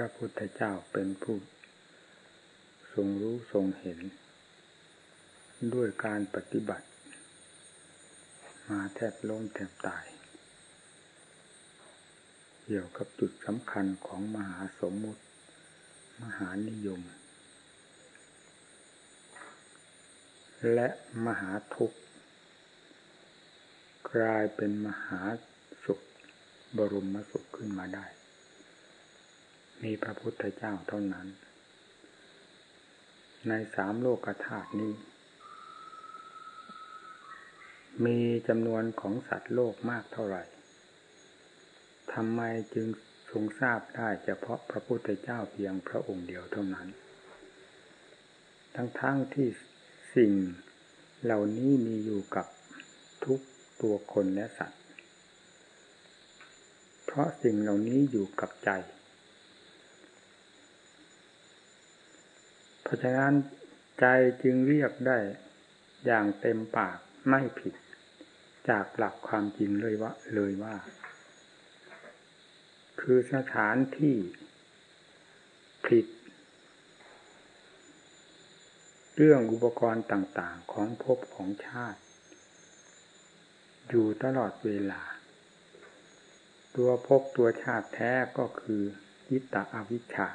พระพุทธเจ้าเป็นผู้ทรงรู้ทรงเห็น ด้วยการปฏิบัติ มาแทบล้มแทบตาย เกี่ยวกับจุดสำคัญของมหาสมมุติ มหานิยม และมหาทุกข์ กลายเป็นมหาสุข บรมสุขขึ้นมาได้ มีพระพุทธเจ้าเท่านั้น ในสามโลกธาตุนี้ มีจำนวนของสัตว์โลกมากเท่าไหร่ทำไมจึงทรงทราบได้เฉพาะพระพุทธเจ้าเพียงพระองค์เดียวเท่านั้น ทั้งๆทที่สิ่งเหล่านี้มีอยู่กับทุกตัวคนและสัตว์ เพราะสิ่งเหล่านี้อยู่กับใจ เพราะฉะนั้นใจจึงเรียกได้อย่างเต็มปากไม่ผิด จากหลักความจริงเลยว่าเลยว่า คือสถานที่ผิด เรื่องอุปกรณ์ต่างๆของภพของชาติ อยู่ตลอดเวลา ตัวภพตัวชาติแท้ก็คือยิตะอวิชชา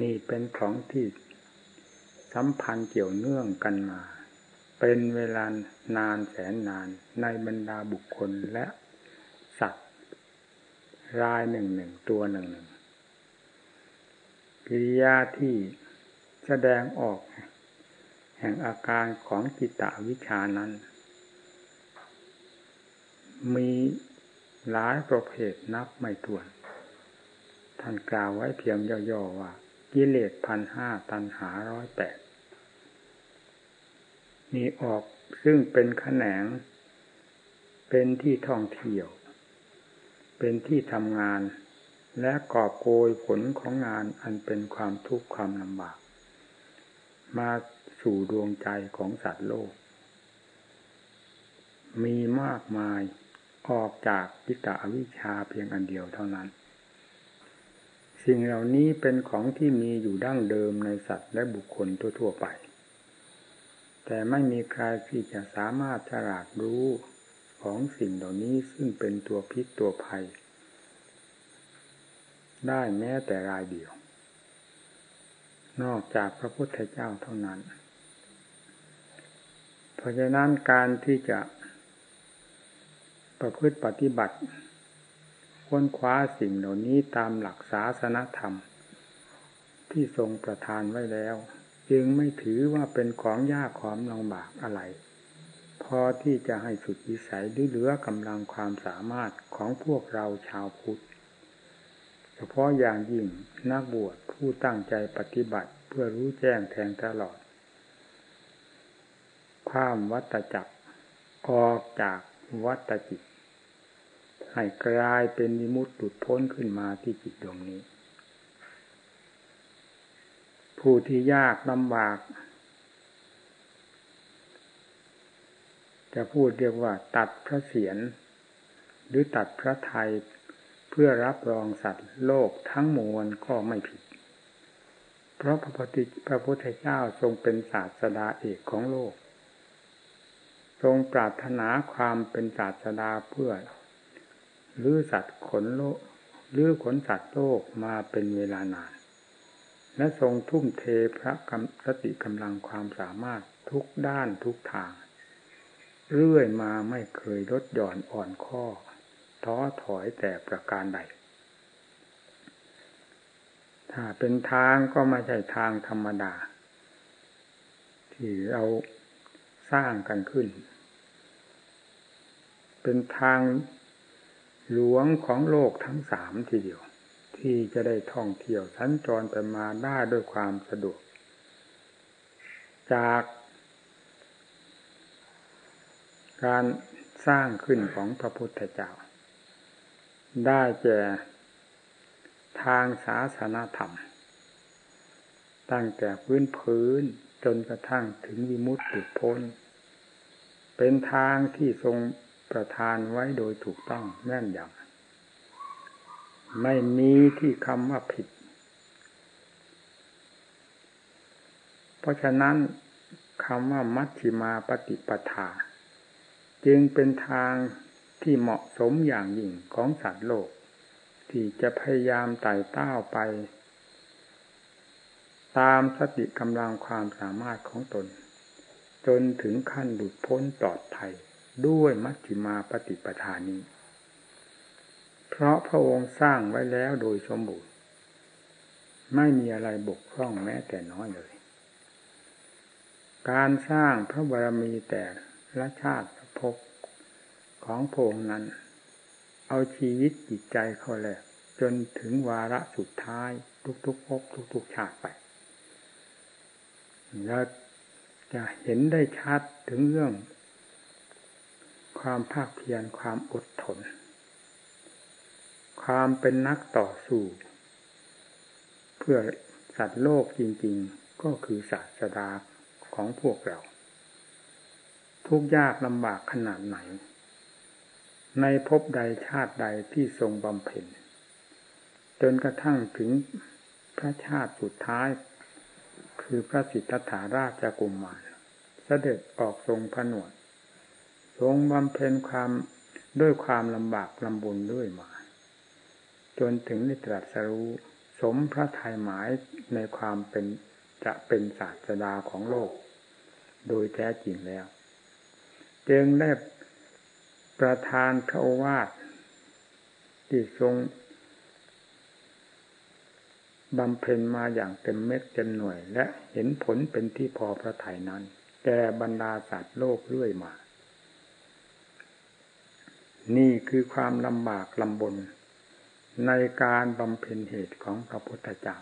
นี่เป็นของที่สัมพันธ์เกี่ยวเนื่องกันมา เป็นเวลานานแสนนานในบรรดาบุคคลและสัตว์ รายหนึ่งหนึ่งตัวหนึ่งหนึ่งกิริยาที่แสดงออก แห่งอาการของจิตตวิชานั้น มีหลายประเภทนับไม่ถ้วน ท่านกล่าวไว้เพียงย่อๆว่า กิเลสพันห้าตันหาร้อยแปดมีออกซึ่งเป็นแขนง เป็นที่ท่องเที่ยว เป็นที่ทำงาน และกอบโกยผลของงานอันเป็นความทุกข์ความลำบาก มาสู่ดวงใจของสัตว์โลก มีมากมายออกจากกิตาวิชาเพียงอันเดียวเท่านั้น สิ่งเหล่านี้เป็นของที่มีอยู่ดั้งเดิมในสัตว์และบุคคลทั่วๆไป แต่ไม่มีใครที่จะสามารถฉลาดรู้ของสิ่งเหล่านี้ซึ่งเป็นตัวพิษตัวภัย ได้แม้แต่รายเดียว นอกจากพระพุทธเจ้าเท่านั้น เพราะฉะนั้นการที่จะประพฤติปฏิบัติ ค้นคว้าสิ่งเหล่านี้ตามหลักศาสนธรรม ที่ทรงประทานไว้แล้ว จึงไม่ถือว่าเป็นของยากความลำบากอะไร พอที่จะให้สุดวิสัยหรือเหลือกำลังความสามารถของพวกเราชาวพุทธเฉพาะอย่างยิ่งนักบวชผู้ตั้งใจปฏิบัติเพื่อรู้แจ้งแทงตลอด ข้ามวัตจักรออกจากวัตจิต ให้กลายเป็นนิมุตติหลุดพ้นขึ้นมาที่จิตดวงนี้ ผู้ที่ยากลำบาก จะพูดเรียกว่า ตัดพระเศียรหรือตัดพระไทยเพื่อรับรองสัตว์โลกทั้งมวลก็ไม่ผิด เพราะพระพุทธพระพุทธเจ้าทรงเป็นศาสดาเอกของโลก ทรงปรารถนาความเป็นศาสดาเพื่อ ลือสัตว์ขนโลกลือขนสัตว์โลกมาเป็นเวลานาน และทรงทุ่มเทพระกสติกำลังความสามารถทุกด้านทุกทาง เรื่อยมาไม่เคยลดหย่อนอ่อนข้อ ท้อถอยแต่ประการใด ถ้าเป็นทางก็ไม่ใช่ทางธรรมดา ที่เราสร้างกันขึ้น เป็นทาง หลวงของโลกทั้งสามทีเดียว ที่จะได้ท่องเที่ยวสัญจรไปมาได้ด้วยความสะดวก จากการสร้างขึ้นของพระพุทธเจ้า ได้แก่ทางศาสนาธรรม ตั้งแต่พื้นพื้นจนกระทั่งถึงวิมุตติพ้น เป็นทางที่ทรง ประทานไว้โดยถูกต้องแม่นยำไม่มีที่คำว่าผิด เพราะฉะนั้นคำว่ามัชฌิมาปฏิปทา จึงเป็นทางที่เหมาะสมอย่างยิ่งของสัตว์โลก ที่จะพยายามไต่เต้าไป ตามสติกำลังความสามารถของตน จนถึงขั้นหลุดพ้นปลอดภัย ด้วยมัชฌิมาปฏิปทานี้ เพราะพระองค์สร้างไว้แล้วโดยสมบูรณ์ ไม่มีอะไรบกพร่องแม้แต่น้อยเลย การสร้างพระบารมีแต่ละชาติภพของพระองค์นั้น เอาชีวิตจิตใจเขาแลกจนถึงวาระสุดท้ายทุกๆภพทุกๆชาติไปแล้วจะเห็นได้ชัดถึงเรื่อง ความภาคเพียรความอดทน ความเป็นนักต่อสู้ เพื่อสัตว์โลกจริง ๆ ก็คือศาสดาของพวกเรา ทุกยากลำบากขนาดไหน ในภพใดชาติใดที่ทรงบำเพ็ญจนกระทั่งถึงพระชาติสุดท้าย คือพระสิทธัตถาราชกุมมารเสด็จออกทรงผนวด ทรงบำเพ็ญความด้วยความลำบากลำบนด้วยมา จนถึงนิตรัสรู้สมพระทัยหมายในความเป็นจะเป็นศาสดาของโลก โดยแท้จริงแล้ว จึงได้ประทานพระโอวาทที่ทรงบำเพ็ญมาอย่างเต็มเม็ดเต็มหน่วย และเห็นผลเป็นที่พอพระทัยนั้นแก่บรรดาสัตว์โลกเรื่อยมา นี่คือความลำบากลำบน ในการบำเพ็ญเหตุของพระพุทธเจ้า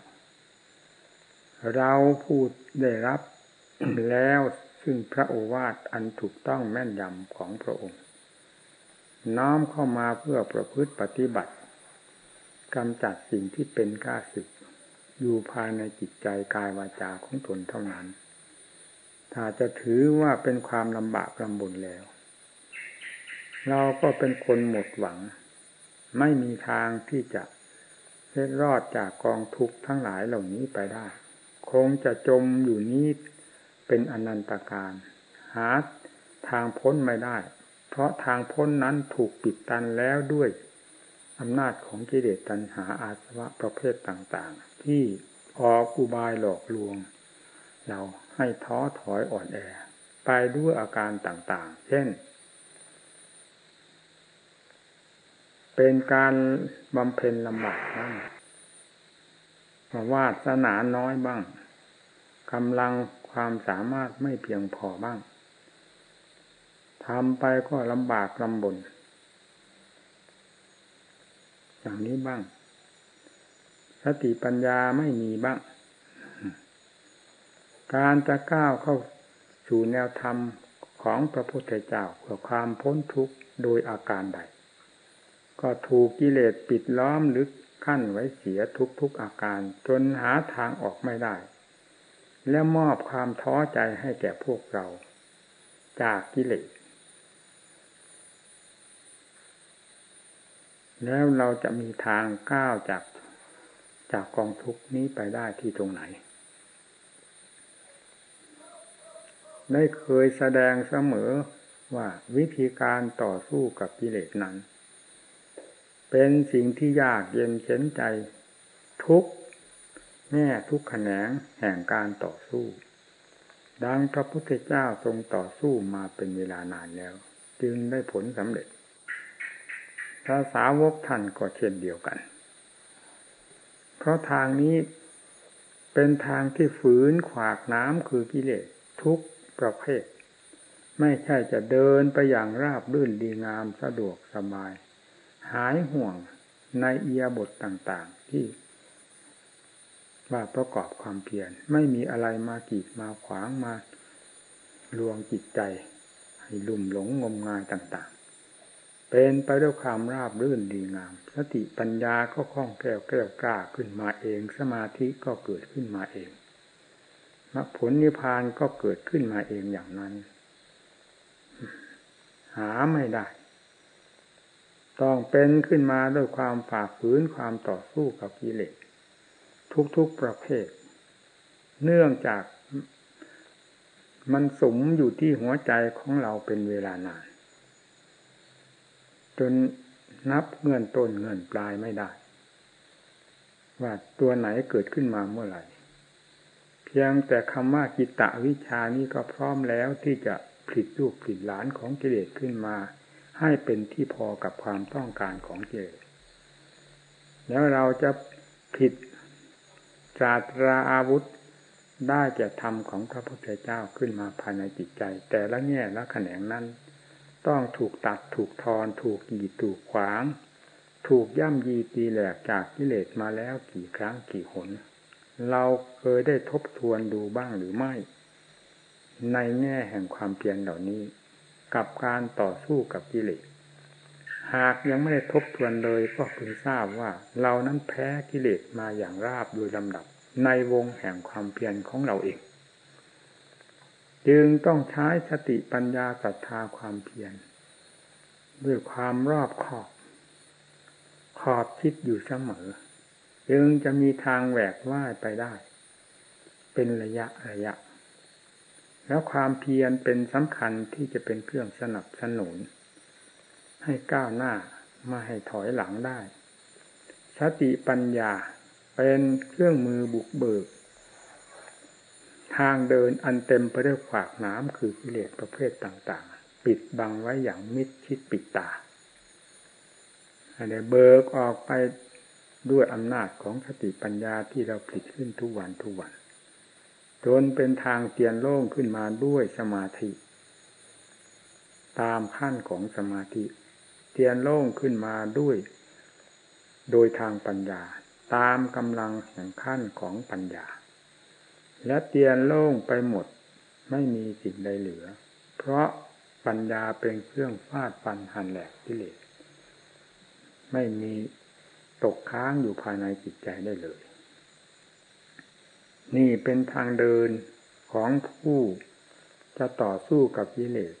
เราพูดได้รับแล้วซึ่งพระโอวาทอันถูกต้องแม่นยำของพระองค์ น้อมเข้ามาเพื่อประพฤติปฏิบัติกำจัดสิ่งที่เป็นก้าศึก อยู่ภายในจิตใจกายวาจาของตนเท่านั้น ถ้าจะถือว่าเป็นความลำบากลำบนแล้ว เราก็เป็นคนหมดหวัง ไม่มีทางที่จะเล็ดรอดจากกองทุกข์ทั้งหลายเหล่านี้ไปได้ คงจะจมอยู่นี้เป็นอนันตการ หาทางพ้นไม่ได้ เพราะทางพ้นนั้นถูกปิดตันแล้วด้วยอำนาจของกิเลสตัณหาอาสวะประเภทต่างๆ ที่ออกอุบายหลอกลวง เราให้ท้อถอยอ่อนแอ ไปด้วยอาการต่างๆ เช่น เป็นการบำเพ็ญลำบากบ้างวาสนาน้อยบ้างกำลังความสามารถไม่เพียงพอบ้างทำไปก็ลำบากลำบน อย่างนี้บ้าง สติปัญญาไม่มีบ้าง การจะก้าวเข้าสู่แนวธรรมของพระพุทธเจ้าเพื่อความพ้นทุกข์โดยอาการใด ก็ถูกกิเลสปิดล้อมลึกขั้นไว้เสียทุกๆอาการ จนหาทางออกไม่ได้ และมอบความท้อใจให้แก่พวกเรา จากกิเลสแล้วเราจะมีทางก้าวจากจากกองทุกนี้ไปได้ที่ตรงไหน ได้เคยแสดงเสมอว่าวิธีการต่อสู้กับกิเลสนั้น เป็นสิ่งที่ยากเย็นเข็นใจ ทุกแง่ทุกแขนงแห่งการต่อสู้ ดังพระพุทธเจ้าทรงต่อสู้มาเป็นเวลานานแล้ว จึงได้ผลสำเร็จพระสาวกท่านก็เช่นเดียวกัน เพราะทางนี้เป็นทางที่ฝืนขวากน้ำคือกิเลสทุกประเภท ไม่ใช่จะเดินไปอย่างราบรื่นดีงามสะดวกสบาย หายห่วงในเอียบทต่างๆ ที่ว่าประกอบความเพียรไม่มีอะไรมากีดมาขวางมาลวงจิตใจ ให้ลุ่มหลงงมงายต่างๆ เป็นไปด้วยความราบรื่นดีงาม สติปัญญาก็คล่องแคล่วแก้วกล้าขึ้นมาเอง สมาธิก็เกิดขึ้นมาเองมรรคผลนิพพานก็เกิดขึ้นมาเองอย่างนั้น หาไม่ได้ ต้องเป็นขึ้นมาด้วยความฝ่าฝืนความต่อสู้กับกิเลสทุกๆประเภท เนื่องจากมันสมอยู่ที่หัวใจของเราเป็นเวลานาน จนนับเงื่อนต้นเงื่อนปลายไม่ได้ ว่าตัวไหนเกิดขึ้นมาเมื่อไหร่ เพียงแต่คำว่ากิตตวิชานี้ก็พร้อมแล้วที่จะผลิตลูกผลิตหลานของกิเลสขึ้นมา ให้เป็นที่พอกับความต้องการของเลสแล้วเราจะผิดศาตราอาวุธได้จะทำของพระพุทธเจ้าขึ้นมาภายในจิตใจ แต่ละแง่ละแขนงนั้น ต้องถูกตัดถูกทอน ถูกกีดถูกขวาง ถูกย่ำยีตีแหลกจากกิเลสมาแล้วกี่ครั้งกี่หน เราเคยได้ทบทวนดูบ้างหรือไม่ ในแง่แห่งความเพียรเหล่านี้ กับการต่อสู้กับกิเลส หากยังไม่ได้ทบทวนเลยก็เพิ่งทราบว่า เรานั้นแพ้กิเลสมาอย่างราบโดยลำดับ ในวงแห่งความเพียรของเราเอง จึงต้องใช้สติปัญญาศรัทธาความเพียรด้วยความรอบขอบ ขอบคิดอยู่เสมอ จึงจะมีทางแหวกว่ายไปได้ เป็นระยะระยะ แล้วความเพียรเป็นสำคัญที่จะเป็นเครื่องสนับสนุน ให้ก้าวหน้ามาให้ถอยหลังได้ สติปัญญาเป็นเครื่องมือบุกเบิก ทางเดินอันเต็มไปด้วยขวากน้ำคือกิเลสประเภทต่างๆ ปิดบังไว้อย่างมิดชิดปิดตาอันนี้เบิกออกไปด้วยอำนาจของสติปัญญาที่เราผลิตขึ้นทุกวันทุกวัน จนเป็นทางเตียนโล่งขึ้นมาด้วยสมาธิ ตามขั้นของสมาธิ เตียนโล่งขึ้นมาด้วย โดยทางปัญญา ตามกำลังแห่งขั้นของปัญญา และเตียนโล่งไปหมดไม่มีสิ่งใดเหลือ เพราะปัญญาเป็นเครื่องฟาดฟันหันแหลกกิเลสไม่มีตกค้างอยู่ภายในจิตใจได้เลย นี่เป็นทางเดินของผู้จะต่อสู้กับกิเลส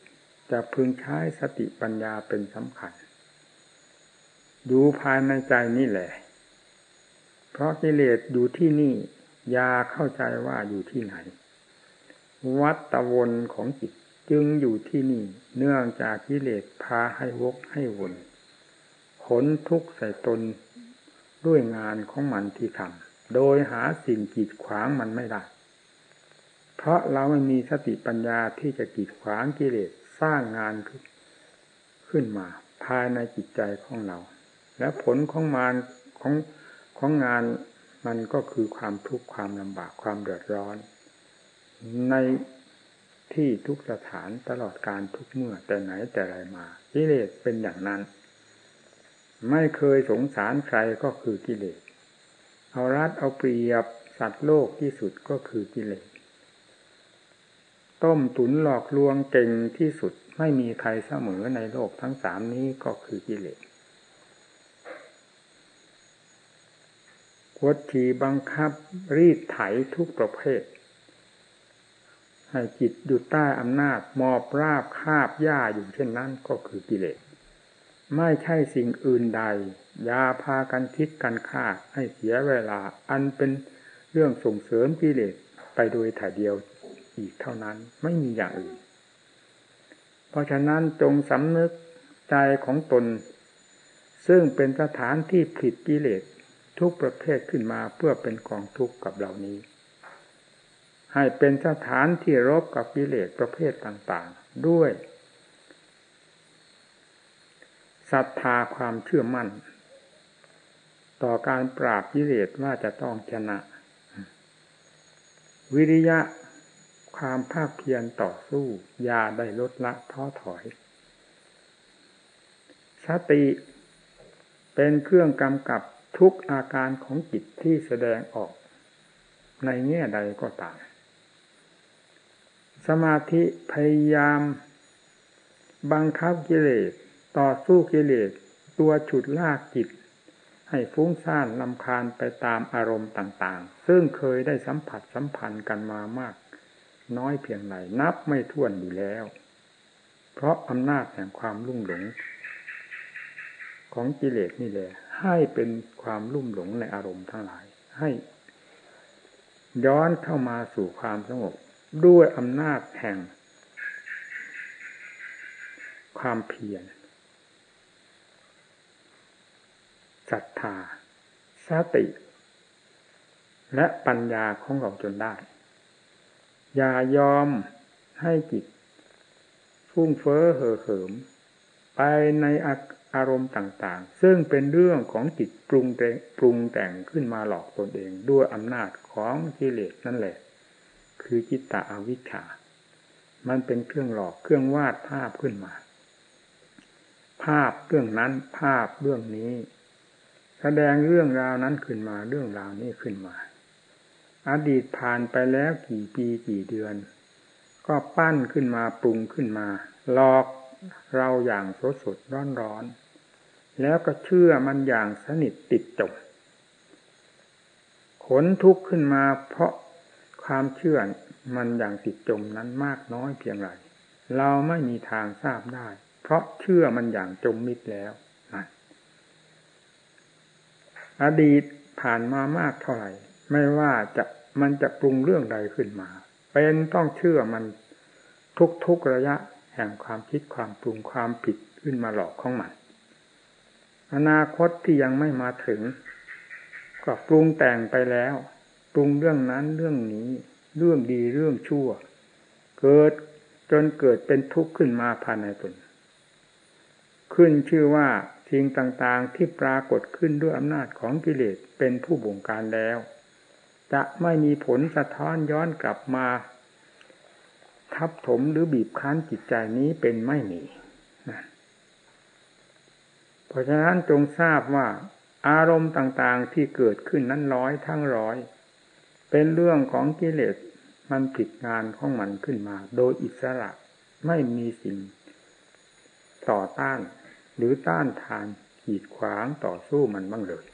จะพึงใช้สติปัญญาเป็นสำคัญ ดูภายในใจนี่แหละ เพราะกิเลสอยู่ที่นี่ยาเข้าใจว่าอยู่ที่ไหน วัตตวนของจิตจึงอยู่ที่นี่ เนื่องจากกิเลสพาให้วกให้วนขนทุกข์ใส่ตนด้วยงานของมันที่ทำ โดยหาสิ่งกีดขวางมันไม่ได้ เพราะเราไม่มีสติปัญญาที่จะกีดขวางกิเลสสร้างงานขึ้นมา ภายในจิตใจของเรา และผลของมานของของงานมันก็คือความทุกข์ความลำบากความเดือดร้อน ในที่ทุกสถานตลอดการทุกเมื่อแต่ไหนแต่ไรมากิเลสเป็นอย่างนั้น ไม่เคยสงสารใครก็คือกิเลส เอารัดเอาเปรียบสัตว์โลกที่สุดก็คือกิเลสต้มตุนหลอกลวงเก่งที่สุดไม่มีใครเสมอในโลกทั้งสามนี้ก็คือกิเลสวดทีบังคับรีดไถทุกประเภท ให้จิตอยู่ใต้อำนาจมอบราบคาบหญ้าอยู่เช่นนั้นก็คือกิเลส ไม่ใช่สิ่งอื่นใด ยาพากันคิดกันฆ่าให้เสียเวลา อันเป็นเรื่องส่งเสริมกิเลสไปโดยถ่ายเดียวอีกเท่านั้นไม่มีอย่างอื่น เพราะฉะนั้นจงสำนึกใจของตน ซึ่งเป็นสถานที่ผิดกิเลสทุกประเภทขึ้นมาเพื่อเป็นกองทุกข์กับเหล่านี้ ให้เป็นสถานที่รบกับกิเลสประเภทต่างๆ ด้วยศรัทธาความเชื่อมั่น ต่อการปราบกิเลสว่าจะต้องชนะ วิริยะความภาคเพียรต่อสู้ยาได้ลดละท้อถอย สติเป็นเครื่องกำกับทุกอาการของจิตที่แสดงออก ในแง่ใดก็ตาม สมาธิพยายาม บังคับกิเลส ต่อสู้กิเลส ตัวฉุดลากจิต ให้ฟุ้งซ่านลำคาญไปตามอารมณ์ต่างๆ ซึ่งเคยได้สัมผัสสัมพันธ์กันมามาก น้อยเพียงไรนับไม่ถ้วนอยู่แล้ว เพราะอำนาจแห่งความลุ่งหลง ของกิเลสนี่แหละให้เป็นความลุ่มหลงในอารมณ์ทั้งหลาย ให้ ย้อนเข้ามาสู่ความสงบด้วยอำนาจแห่ง ความเพียร ศรัทธาสติ และปัญญาของเราจนได้ อย่ายอมให้จิต ฟุ้งเฟ้อเห่อเหิม ไปในอารมณ์ต่าง ๆ ซึ่งเป็นเรื่องของจิตปรุงแต่งปรุงแต่งขึ้นมาหลอกตนเองด้วยอำนาจของกิเลสนั่นแหละ คือจิตตะอวิชชา มันเป็นเครื่องหลอกเครื่องวาดภาพขึ้นมา ภาพเรื่องนั้นภาพเรื่องนี้ แสดงเรื่องราวนั้นขึ้นมาเรื่องราวนี้ขึ้นมาอดีตผ่านไปแล้วกี่ปีกี่เดือน ก็ปั้นขึ้นมาปรุงขึ้นมาหลอกเราอย่างสดสดร้อนร้อนแล้วก็เชื่อมันอย่างสนิทติดจมขนทุกข์ขึ้นมาเพราะความเชื่อมันอย่างติดจมนั้นมากน้อยเพียงไรเราไม่มีทางทราบได้ เพราะเชื่อมันอย่างจมมิดแล้ว อดีตผ่านมามากเท่าไหร่ ไม่ว่าจะมันจะปรุงเรื่องใดขึ้นมา เป็นต้องเชื่อมันทุกๆระยะแห่งความคิดความปรุงความผิดขึ้นมาหลอกของมัน อนาคตที่ยังไม่มาถึง ก็ปรุงแต่งไปแล้ว ปรุงเรื่องนั้นเรื่องนี้ เรื่องดีเรื่องชั่ว เกิดจนเกิดเป็นทุกข์ขึ้นมาภายในตนขึ้นชื่อว่า สิ่งต่างๆที่ปรากฏขึ้นด้วยอำนาจของกิเลสเป็นผู้บงการแล้ว จะไม่มีผลสะท้อนย้อนกลับมา ทับถมหรือบีบคั้นจิตใจนี้เป็นไม่มีเพราะฉะนั้นจงทราบว่า อารมณ์ต่างๆที่เกิดขึ้นนั้นร้อยทั้งร้อย เป็นเรื่องของกิเลสมันผิดงานของมันขึ้นมา โดยอิสระไม่มีสิ่งต่อต้าน หรือต้านทานขีดขวางต่อสู้มันบ้างเลย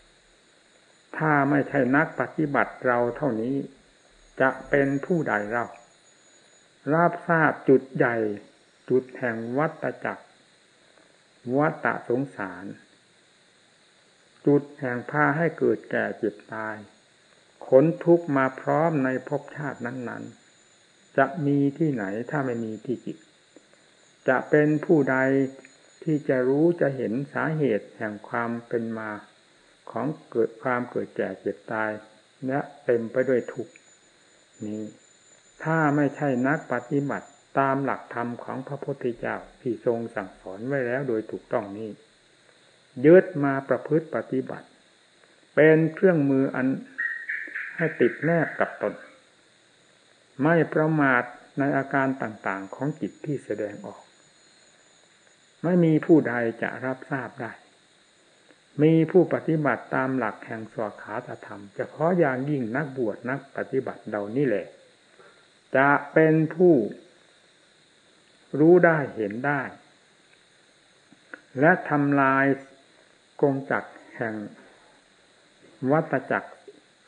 ถ้าไม่ใช่นักปฏิบัติเราเท่านี้ จะเป็นผู้ใดเรารับทราบจุดใหญ่จุดแห่งวัตจักร วัตะสงสาร จุดแห่งพาให้เกิดแก่เจ็บตาย ขนทุกมาพร้อมในภพชาตินั้น ๆ จะมีที่ไหนถ้าไม่มีที่จิต จะเป็นผู้ใด ที่จะรู้จะเห็นสาเหตุแห่งความเป็นมาของเกิดความเกิดแก่เจ็บตายและเต็มไปด้วยทุกนี้ถ้าไม่ใช่นักปฏิบัติตามหลักธรรมของพระพุทธเจ้าที่ทรงสั่งสอนไว้แล้วโดยถูกต้องนี้ยึดมาประพฤติปฏิบัติ เป็นเครื่องมืออันให้ติดแนบกับตน ไม่ประมาทในอาการต่างๆของจิตที่แสดงออก ไม่มีผู้ใดจะรับทราบได้ มีผู้ปฏิบัติตามหลักแห่งสวขาตธรรม เฉพาะอย่างยิ่งนักบวชนักปฏิบัติเหล่านี้แหละ จะเป็นผู้รู้ได้เห็นได้ และทำลายกงจักแห่งวัตจักร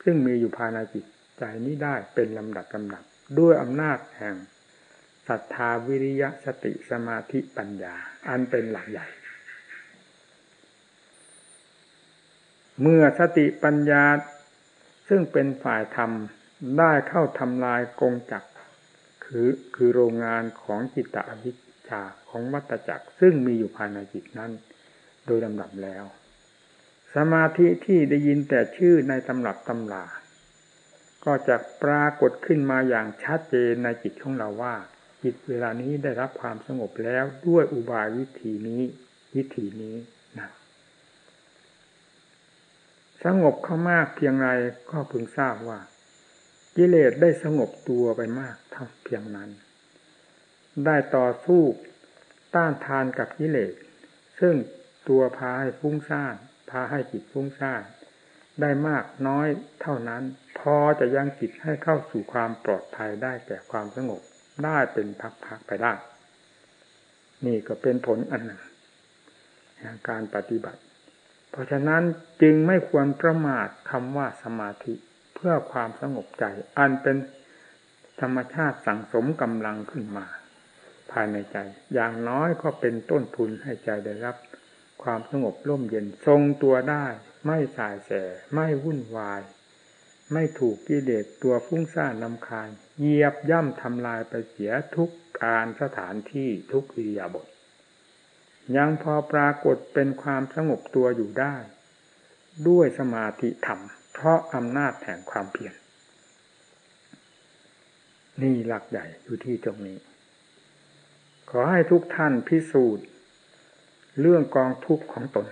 ซึ่งมีอยู่ภายในจิตใจนี้ได้เป็นลำดับลำดับด้วยอำนาจแห่ง รัทธาวิริยะสติสมาธิปัญญา อันเป็นหลักใหญ่ เมื่อสติปัญญาซึ่งเป็นฝ่ายธรรมได้เข้าทำลายกงจักคือคือโรงงานของจิตตวิชชาของวัตจักร ซึ่งมีอยู่ภายในจิตนั้น โดยลำดับแล้ว สมาธิที่ได้ยินแต่ชื่อในตำรับตำลาก็จะปรากฏขึ้นมาอย่างชัดเจนในจิตของเราว่า จิตเวลานี้ได้รับความสงบแล้วด้วยอุบายวิธีนี้ วิธีนี้นะสงบเข้ามากเพียงไรก็พึงทราบว่ากิเลสได้สงบตัวไปมากเท่าเพียงนั้น ได้ต่อสู้ต้านทานกับกิเลส ซึ่งตัวพาให้ฟุ้งซ่านพาให้จิตฟุ้งซ่านได้มากน้อยเท่านั้น พอจะยังจิตให้เข้าสู่ความปลอดภัยได้แก่ความสงบ ได้เป็นพักๆไปได้ นี่ก็เป็นผลอันหนึ่งแห่งการปฏิบัติ เพราะฉะนั้นจึงไม่ควรประมาทคำว่าสมาธิเพื่อความสงบใจ อันเป็นธรรมชาติสั่งสมกำลังขึ้นมา ภายในใจ อย่างน้อยก็เป็นต้นทุนให้ใจได้รับ ความสงบร่มเย็นทรงตัวได้ ไม่สายแส ไม่วุ่นวาย ไม่ถูกกิเลสตัวฟุ้งซ่านลำคาญ เหยียบย่ำทำลายไปเสียทุกการสถานที่ทุกอิยาบถยังพอปรากฏเป็นความสงบตัวอยู่ได้ ด้วยสมาธิธรรม เพราะอำนาจแห่งความเพียรนี่หลักใหญ่อยู่ที่ตรงนี้ ขอให้ทุกท่านพิสูจน์ เรื่องกองทุกข์ของตน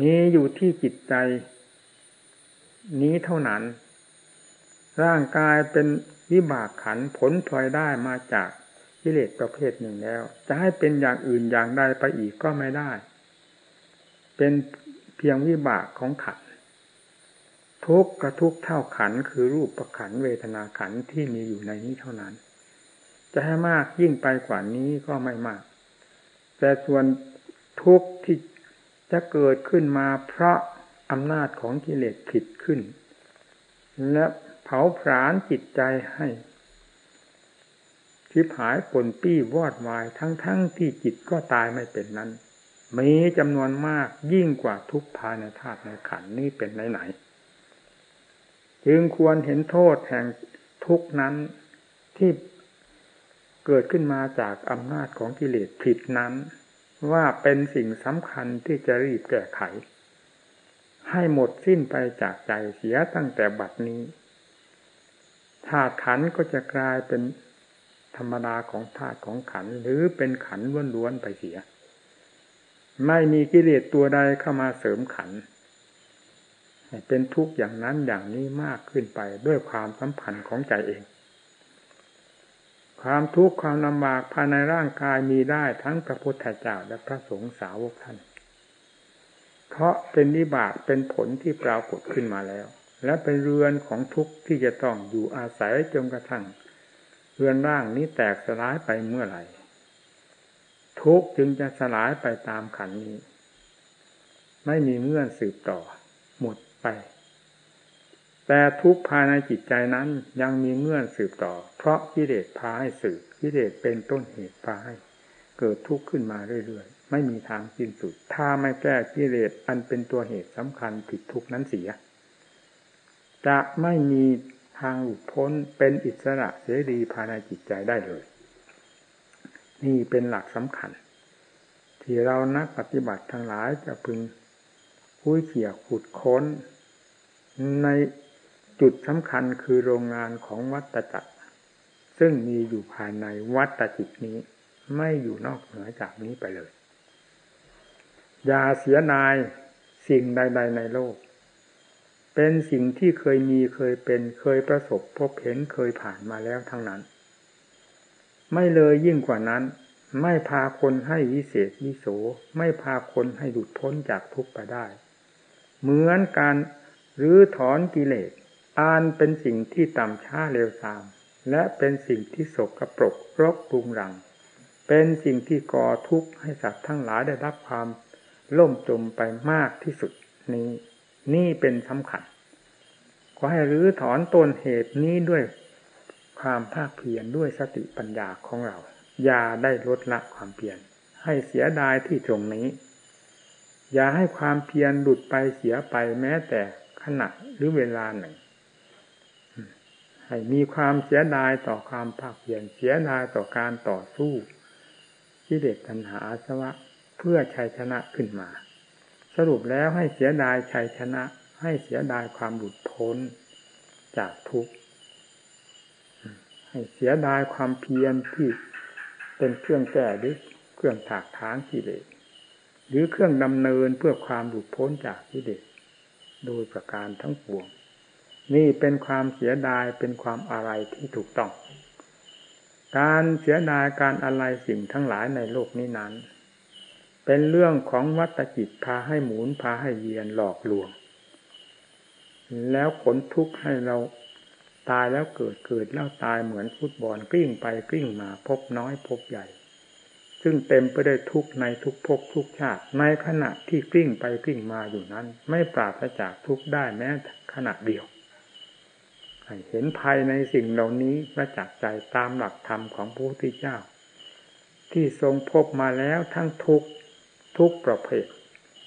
มีอยู่ที่จิตใจ นี้เท่านั้น ร่างกายเป็นวิบากขันผลพลอยได้มาจากกิเลสประเภทหนึ่งแล้ว จะให้เป็นอย่างอื่นอย่างใดไปอีกก็ไม่ได้ เป็นเพียงวิบากของขันทุกกระทุกเท่าขันคือรูปประขันเวทนาขันที่มีอยู่ในนี้เท่านั้น จะให้มากยิ่งไปกว่านี้ก็ไม่มาก แต่ส่วนทุกที่จะเกิดขึ้นมาเพราะอำนาจของกิเลสผิดขึ้น และ เผาผลาญจิตใจให้ชิบหายปนปี้วอดวายทั้งๆทที่จิตก็ตายไม่เป็นนั้นมีจำนวนมากยิ่งกว่าทุกภายในธาตุในขันนี้เป็นไหนๆจึงควรเห็นโทษแห่งทุกนั้นที่เกิดขึ้นมาจากอำนาจของกิเลสผิดนั้น ว่าเป็นสิ่งสำคัญที่จะรีบแก้ไข ให้หมดสิ้นไปจากใจเสียตั้งแต่บัดนี้ ธาตุขันก็จะกลายเป็นธรรมดาของธาตุของขันหรือเป็นขันล้วนๆไปเสีย ไม่มีกิเลสตัวใดเข้ามาเสริมขันเป็นทุกข์อย่างนั้นอย่างนี้มากขึ้นไปด้วยความสัมพันธ์ของใจเอง ความทุกข์ความลำบากภายในร่างกายมีได้ทั้งพระพุทธเจ้าและพระสงฆ์สาวกท่าน เพราะเป็นนิบาตเป็นผลที่ปรากฏขึ้นมาแล้ว และเป็นเรือนของทุกข์ที่จะต้องอยู่อาศัยจนกระทั่งเรือนร่างนี้แตกสลายไปเมื่อไหร่ ทุกข์จึงจะสลายไปตามขันนี้ ไม่มีเงื่อนสืบต่อ หมดไป แต่ทุกภายในจิตใจนั้นยังมีเงื่อนสืบต่อ เพราะกิเลสพาให้สืบกิเลสเป็นต้นเหตุพาให้เกิดทุกข์ขึ้นมาเรื่อยๆ ไม่มีทางสิ้นสุด ถ้าไม่แก้กิเลสอันเป็นตัวเหตุสำคัญผิดทุกข์นั้นเสีย จะไม่มีทางหลุดพ้นเป็นอิสระเสรีภายในจิตใจได้เลย นี่เป็นหลักสำคัญ ที่เรานักปฏิบัติทั้งหลายจะพึงคุยเขี่ยขุดค้น ในจุดสำคัญคือโรงงานของวัตจักร ซึ่งมีอยู่ภายในวัตจิตนี้ ไม่อยู่นอกเหนือจากนี้ไปเลย อย่าเสียนายสิ่งใด ๆ ในโลก เป็นสิ่งที่เคยมีเคยเป็นเคยประสบพบเห็นเคยผ่านมาแล้วทั้งนั้น ไม่เลยยิ่งกว่านั้น ไม่พาคนให้วิเศษวิโส ไม่พาคนให้หลุดพ้นจากทุกข์ไปได้ เหมือนการหรือถอนกิเลสอานเป็นสิ่งที่ต่ำช้าเร็วตาม และเป็นสิ่งที่สกรปรกรกปรุงรัง เป็นสิ่งที่ก่อทุกข์ให้สัตว์ทั้งหลายได้รับความล่มจมไปมากที่สุดนี้ นี่เป็นสำคัญขอให้รื้อถอนต้นเหตุนี้ด้วยความภาคเพียรด้วยสติปัญญาของเรา อย่าได้ลดละความเพียรให้เสียดายที่ตรงนี้ อย่าให้ความเพียรหลุดไปเสียไปแม้แต่ขณะหรือเวลาหนึ่ง ให้มีความเสียดายต่อความภาคเพียรเสียดายต่อการต่อสู้ที่เด็ดตัณหาสวะเพื่อชัยชนะขึ้นมา สรุปแล้วให้เสียดายชัยชนะ ให้เสียดายความหลุดพ้นจากทุกข์ให้เสียดายความเพียรที่เป็นเครื่องแก้หรือเครื่องถากถางกิเลสหรือเครื่องดำเนินเพื่อความหลุดพ้นจากกิเลสโดยประการทั้งปวง นี่เป็นความเสียดายเป็นความอะไรที่ถูกต้อง การเสียดายการอะไรสิ่งทั้งหลายในโลกนี้นั้น เป็นเรื่องของวัตจิตพาให้หมุนพาให้เยียนหลอกลวง แล้วผลทุกข์ให้เราตายแล้วเกิดเกิดแล้วตายเหมือนฟุตบอลกลิ้งไปกลิ้งมาพบน้อยพบใหญ่ ซึ่งเต็มไปด้วยทุกในทุกภพทุกชาติ ในขณะที่กลิ้งไปกลิ้งมาอยู่นั้น ไม่ปราศจากทุกได้แม้ขณะเดียวเห็นภายในสิ่งเหล่านี้ประจักษ์ใจตามหลักธรรมของพระพุทธเจ้า ที่ทรงพบมาแล้วทั้งทุก ทุกประเภท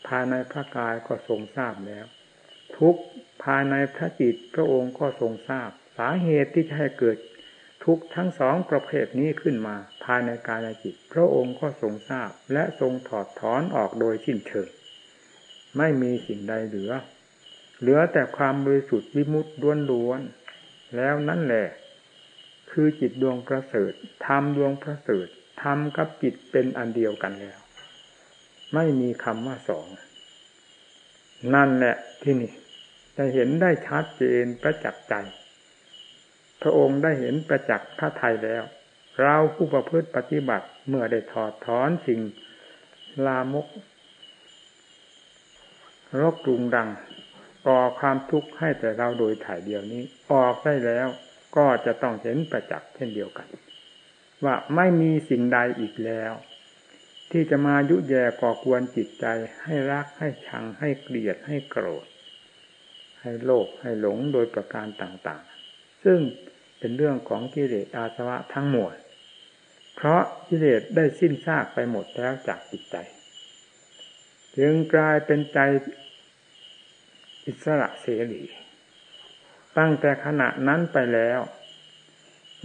ภายในพระกายก็ทรงทราบแล้ว ทุกภายในพระจิตพระองค์ก็ทรงทราบ สาเหตุที่ให้เกิดทุกทั้งสองประเภทนี้ขึ้นมา ภายในกายจิต พระองค์ก็ทรงทราบ และทรงถอดถอนออกโดยสิ้นเชิงไม่มีสิ่งใดเหลือ เหลือแต่ความบริสุทธิ์วิมุตติล้วนๆแล้วนั่นแหละ คือจิตดวงประเสริฐธรรมดวงประเสริฐธรรมกับจิตเป็นอันเดียวกันแล้ว ไม่มีคำว่าสอง นั่นแหละที่นี่จะเห็นได้ชัดเจนประจักษ์ใจ พระองค์ได้เห็นประจักษ์พระไทยแล้ว เราผู้ประพฤติปฏิบัติเมื่อได้ถอดถอนสิ่งลามกรบรุงดังก่อความทุกข์ให้แต่เราโดยถ่ายเดียวนี้ ออกได้แล้วก็จะต้องเห็นประจักษ์เช่นเดียวกัน ว่าไม่มีสิ่งใดอีกแล้ว ที่จะมายุแย่ก่อกวนจิตใจให้รักให้ชังให้เกลียดให้โกรธ ให้โลภให้หลงโดยประการต่างๆ ซึ่งเป็นเรื่องของกิเลสอาสวะทั้งหมดเพราะกิเลสได้สิ้นซากไปหมดแล้วจากจิตใจ จึงกลายเป็นใจอิสระเสรีตั้งแต่ขณะนั้นไปแล้ว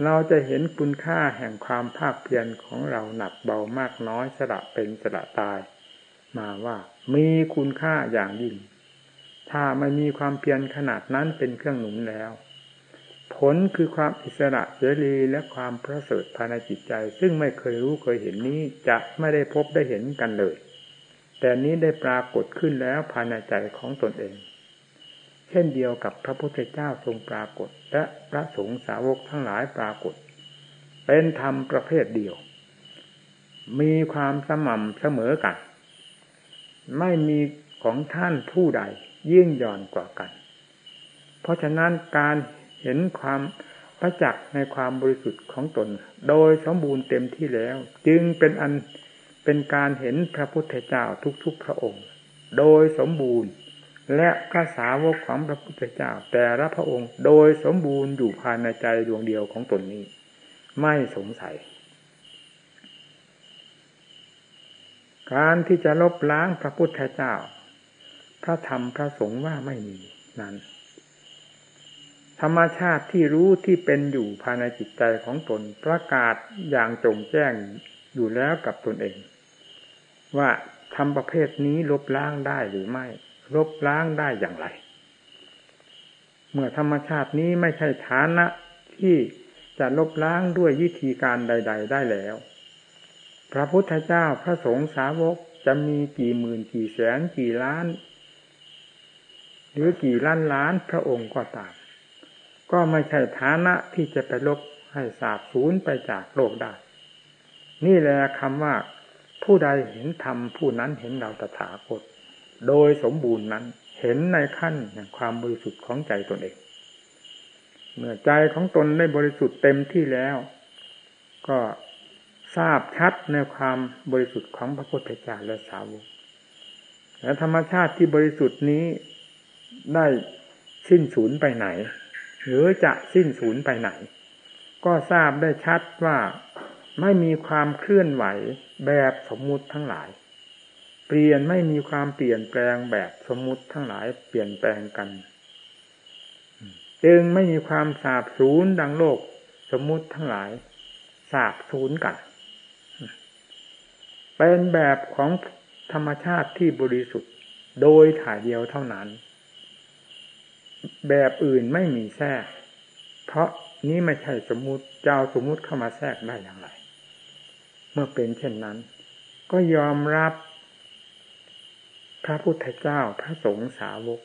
เราจะเห็นคุณค่าแห่งความภาคเพียรของเราหนักเบามากน้อยสละเป็นสละตาย มาว่ามีคุณค่าอย่างยิ่ง ถ้าไม่มีความเพียรขนาดนั้นเป็นเครื่องหนุนแล้ว ผลคือความอิสระเสรีและความประเสริฐภายในจิตใจ ซึ่งไม่เคยรู้เคยเห็นนี้จะไม่ได้พบได้เห็นกันเลย แต่นี้ได้ปรากฏขึ้นแล้วภายในใจของตนเอง เช่นเดียวกับพระพุทธเจ้าทรงปรากฏ และพระสงฆ์สาวกทั้งหลายปรากฏ เป็นธรรมประเภทเดียว มีความสม่ำเสมอกัน ไม่มีของท่านผู้ใดยิ่งย่อนกว่ากัน เพราะฉะนั้นการเห็นความประจักษ์ในความบริสุทธิ์ของตน โดยสมบูรณ์เต็มที่แล้ว จึงเป็นอันเป็นการเห็นพระพุทธเจ้าทุกๆพระองค์ โดยสมบูรณ์ และพระสาวกของพระพุทธเจ้า แต่ละพระองค์โดยสมบูรณ์อยู่ภายในใจดวงเดียวของตนนี้ ไม่สงสัย การที่จะลบล้างพระพุทธเจ้า พระธรรมพระสงฆ์ว่าไม่มีนั้นธรรมชาติที่รู้ที่เป็นอยู่ภายในจิตใจของตนประกาศอย่างจงแจ้งอยู่แล้วกับตนเอง ว่าทำประเภทนี้ลบล้างได้หรือไม่ ลบล้างได้อย่างไร เมื่อธรรมชาตินี้ไม่ใช่ฐานะที่จะลบล้างด้วยวิธีการใด ๆ ได้แล้ว พระพุทธเจ้าพระสงฆ์สาวกจะมีกี่หมื่นกี่แสนกี่ล้าน หรือกี่ล้านล้านพระองค์ก็ตาม ก็ไม่ใช่ฐานะที่จะไปลบให้สาบสูญไปจากโลกได้ นี่แหละคำว่าผู้ใดเห็นธรรมผู้นั้นเห็นเราตถาคต โดยสมบูรณ์นั้นเห็นในขั้นแห่งความบริสุทธิ์ของใจตนเอง เมื่อใจของตนได้บริสุทธิ์เต็มที่แล้ว ก็ทราบชัดในความบริสุทธิ์ของพระพุทธเจ้าและสาวกและธรรมชาติที่บริสุทธิ์นี้ได้สิ้นสูญไปไหน หรือจะสิ้นสูญไปไหน ก็ทราบได้ชัดว่าไม่มีความเคลื่อนไหวแบบสมมุติทั้งหลาย เปลี่ยนไม่มีความเปลี่ยนแปลงแบบสมมุติทั้งหลายเปลี่ยนแปลงกัน จึงไม่มีความสาบสูญดังโลก สมมุติทั้งหลายสาบสูญกัน เป็นแบบของธรรมชาติที่บริสุทธิ์โดยถ่ายเดียวเท่านั้น แบบอื่นไม่มีแทรก เพราะนี้ไม่ใช่สมมุติเจ้าสมมุติเข้ามาแทรกได้อย่างไร เมื่อเป็นเช่นนั้น ก็ยอมรับ พระพุทธเจ้าพระสงฆ์สาวก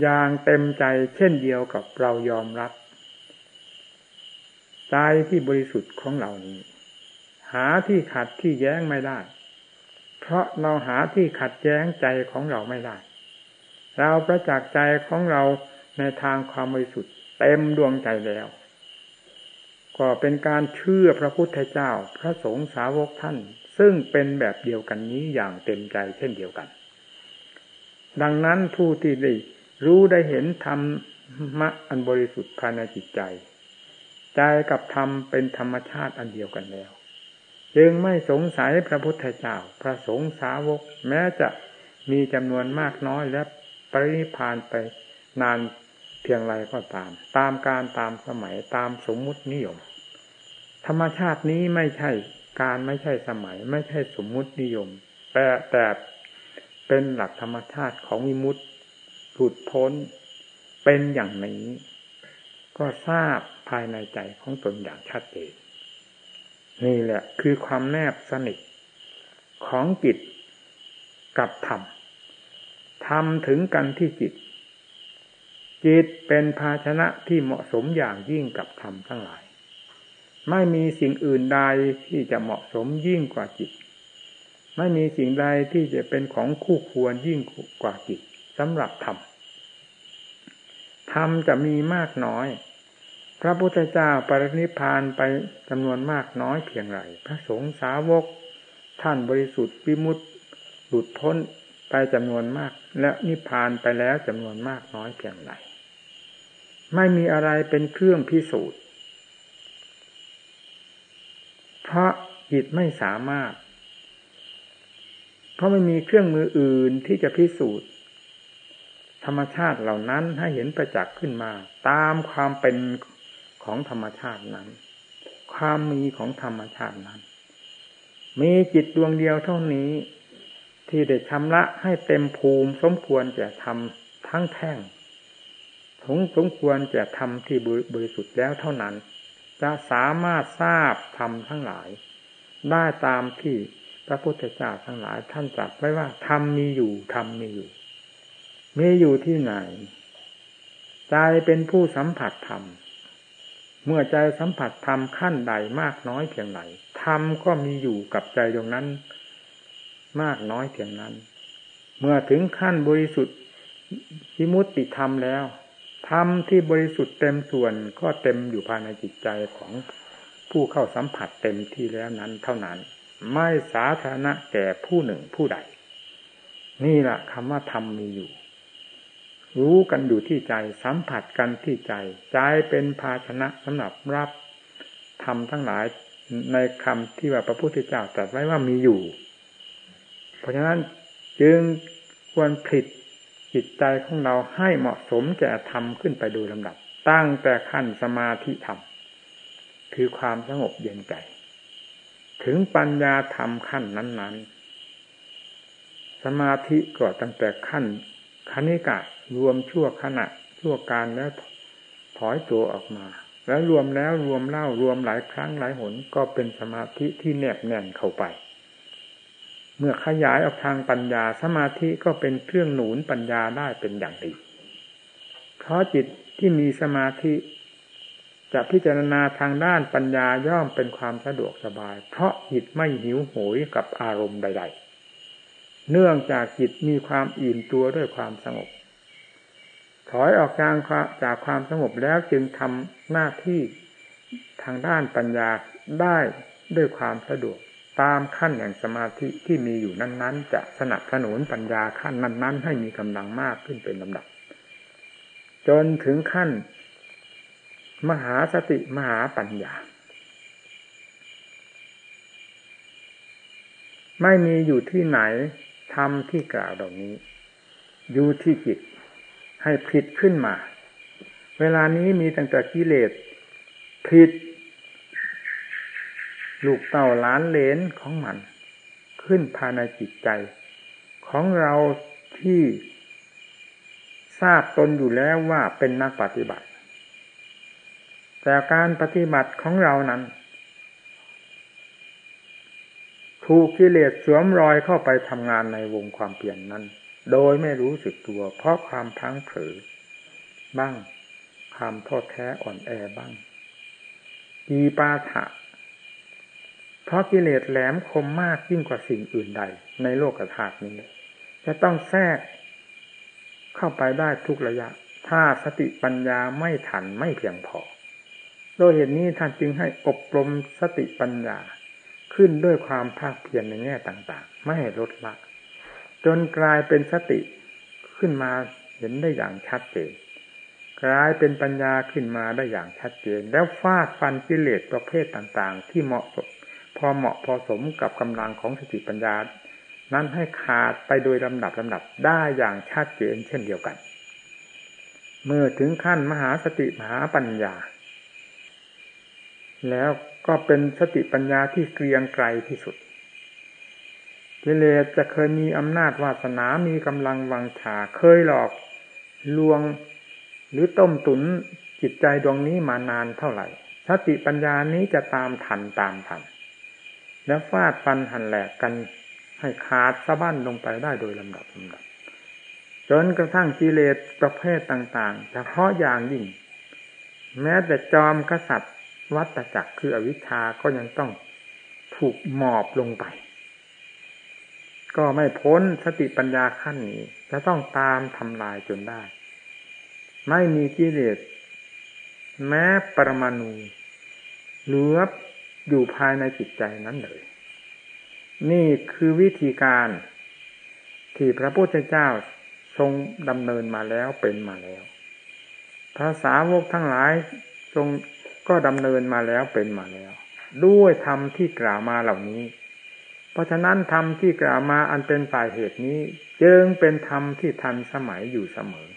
อย่างเต็มใจเช่นเดียวกับเรายอมรับใจที่บริสุทธิ์ของเรานี้ หาที่ขัดที่แย้งไม่ได้ เพราะเราหาที่ขัดแย้งใจของเราไม่ได้ เราประจักษ์ใจของเราในทางความบริสุทธิ์เต็มดวงใจแล้ว ก็เป็นการเชื่อพระพุทธเจ้า พระสงฆ์สาวกท่าน ซึ่งเป็นแบบเดียวกันนี้อย่างเต็มใจเช่นเดียวกัน ดังนั้นผู้ที่ได้รู้ได้เห็นธรรมะอันบริสุทธิ์ภายในจิตใจ ใจกับธรรมเป็นธรรมชาติอันเดียวกันแล้ว จึงไม่สงสัยพระพุทธเจ้าพระสงฆ์สาวก แม้จะมีจำนวนมากน้อยและปรินิพานไปนานเพียงไรก็ตาม ตามการตามสมัยตามสมมุตินิยม ธรรมชาตินี้ไม่ใช่ การไม่ใช่สมัย ไม่ใช่สมมุตินิยม แต่แต่เป็นหลักธรรมชาติของวิมุตติหลุดพ้นเป็นอย่างนี้ ก็ทราบภายในใจของตนอย่างชัดเจนนี่แหละคือความแนบสนิทของจิตกับธรรมธรรมถึงกันที่จิต จิตเป็นภาชนะที่เหมาะสมอย่างยิ่งกับธรรมทั้งหลาย ไม่มีสิ่งอื่นใดที่จะเหมาะสมยิ่งกว่าจิต ไม่มีสิ่งใดที่จะเป็นของคู่ควรยิ่งกว่าจิตสำหรับธรรมธรรมจะมีมากน้อย พระพุทธเจ้าปรินิพานไปจำนวนมากน้อยเพียงไรพระสงฆ์สาวก ท่านบริสุทธิ์วิมุตติหลุดพ้นไปจำนวนมาก และนิพพานไปแล้วจำนวนมากน้อยเพียงไรไม่มีอะไรเป็นเครื่องพิสูจน์ เพราะจิตไม่สามารถ เพราะไม่มีเครื่องมืออื่นที่จะพิสูจน์ ธรรมชาติเหล่านั้นให้เห็นประจักษ์ขึ้นมา ตามความเป็นของธรรมชาตินั้น ความมีของธรรมชาตินั้น มีจิตดวงเดียวเท่านี้ ที่ได้ชำระให้เต็มภูมิสมควรจะทำทั้งแท่งสงสมควรจะทำที่บริสุทธิ์แล้วเท่านั้น จะสามารถทราบธรรมทั้งหลาย ได้ตามที่พระพุทธเจ้าทั้งหลาย ท่านตรัสไว้ว่าธรรมมีอยู่ธรรมมีอยู่มีอยู่ที่ไหน ใจเป็นผู้สัมผัสธรรมเมื่อใจสัมผัสธรรมขั้นใดมากน้อยเพียงไหรธรรมก็มีอยู่กับใจตรงนั้น มากน้อยเพียงนั้น เมื่อถึงขั้นบริสุทธิ์วิมุตติธรรมแล้ว ธรรมที่บริสุทธิ์เต็มส่วนก็เต็มอยู่ภายในจิตใจของผู้เข้าสัมผัสเต็มที่แล้วนั้นเท่านั้น ไม่สาธารณะแก่ผู้หนึ่งผู้ใด นี่แหละคำว่าธรรมมีอยู่ รู้กันอยู่ที่ใจสัมผัสกันที่ใจ ใจเป็นภาชนะสำหรับรับทำทั้งหลายในคำที่ว่าพระพุทธเจ้าตรัสไว้ว่ามีอยู่ เพราะฉะนั้นจึงควรผลิต จิตใจของเราให้เหมาะสมแก่ธรรมขึ้นไปโดยลำดับ ตั้งแต่ขั้นสมาธิธรรม คือความสงบเย็นใจ ถึงปัญญาธรรมขั้นนั้น ๆ สมาธิก็ตั้งแต่ขั้นคณิกะรวมชั่วขณะชั่วการแล้วถอยตัวออกมา แล้วรวมแล้วรวมเล่ารวมหลายครั้งหลายหนก็เป็นสมาธิที่แนบแน่นเข้าไป เมื่อขยายออกทางปัญญาสมาธิก็เป็นเครื่องหนุนปัญญาได้เป็นอย่างดี เพราะจิตที่มีสมาธิ จะพิจารณาทางด้านปัญญาย่อมเป็นความสะดวกสบาย เพราะจิตไม่หิวโหยกับอารมณ์ใด ๆ เนื่องจากจิตมีความอิ่มตัวด้วยความสงบ ถอยออกจากจากความสงบแล้วจึงทำหน้าที่ทางด้านปัญญาได้ด้วยความสะดวก ตามขั้นแห่งสมาธิที่มีอยู่นั้น ๆ จะสนับสนุนปัญญาขั้นนั้น ๆ ให้มีกำลังมากขึ้นเป็นลำดับ จนถึงขั้น มหาสติมหาปัญญา ไม่มีอยู่ที่ไหนทำที่กล่าวเหล่านี้ อยู่ที่จิตให้ผิดขึ้นมา เวลานี้มีตั้งแต่กิเลสผิด ลูกเต่าล้านเลนของมัน ขึ้นภายในจิตใจ ของเราที่ทราบตนอยู่แล้วว่าเป็นนักปฏิบัติ แต่การปฏิบัติของเรานั้นถูกกิเลสสวมรอยเข้าไปทำงานในวงความเปลี่ยนนั้น โดยไม่รู้สึกตัว เพราะความพังเผลอบ้างความท้อแท้อ่อนแอบ้างกีปาถะ เพราะกิเลสแหลมคมมากยิ่งกว่าสิ่งอื่นใด ในโลกธาตุนี้ จะต้องแทรกเข้าไปได้ทุกระยะ ถ้าสติปัญญาไม่ทันไม่เพียงพอโดยเหตุนี้ท่านจึงให้อบรมสติปัญญาขึ้นด้วยความภาคเพียรในแง่ต่างๆ ไม่ให้ลดละ จนกลายเป็นสติขึ้นมาเห็นได้อย่างชัดเจนกลายเป็นปัญญาขึ้นมาได้อย่างชัดเจน แล้วฟาดฟันกิเลสประเภทต่างๆ ที่เหมาะ พอเหมาะพอสมกับกำลังของสติปัญญา นั้นให้ขาดไปโดยลำดับลำดับได้อย่างชัดเจนเช่นเดียวกัน เมื่อถึงขั้นมหาสติมหาปัญญา แล้วก็เป็นสติปัญญาที่เกรียงไกรที่สุดกิเลสจะเคยมีอำนาจวาสนา มีกำลังวังชาเคยหลอกลวงหรือต้มตุนจิตใจดวงนี้มานานเท่าไหร่สติปัญญานี้จะตามทันตามทัน แล้วฟาดฟันหันแหลกกันให้ขาดสะบั้นลงไปได้โดยลำดับลำดับจนกระทั่งกิเลสประเภทต่างๆเฉพาะอย่างยิ่ง แม้แต่จอมกษัตริย์วัตจักรคืออวิชชาก็ยังต้องถูกหมอบลงไป ก็ไม่พ้นสติปัญญาขั้นนี้ จะต้องตามทำลายจนได้ ไม่มีกิเลส แม้ปรมาณูเหลือ อยู่ภายในจิตใจนั้นเลย นี่คือวิธีการที่พระพุทธเจ้าทรงดำเนินมาแล้วเป็นมาแล้วภาษาวกทั้งหลายทรงก็ดำเนินมาแล้วเป็นมาแล้ว ด้วยธรรมที่กล่าวมาเหล่านี้ เพราะฉะนั้นธรรมที่กล่าวมาอันเป็นฝ่ายเหตุนี้จึงเป็นธรรมที่ทันสมัยอยู่เสมอ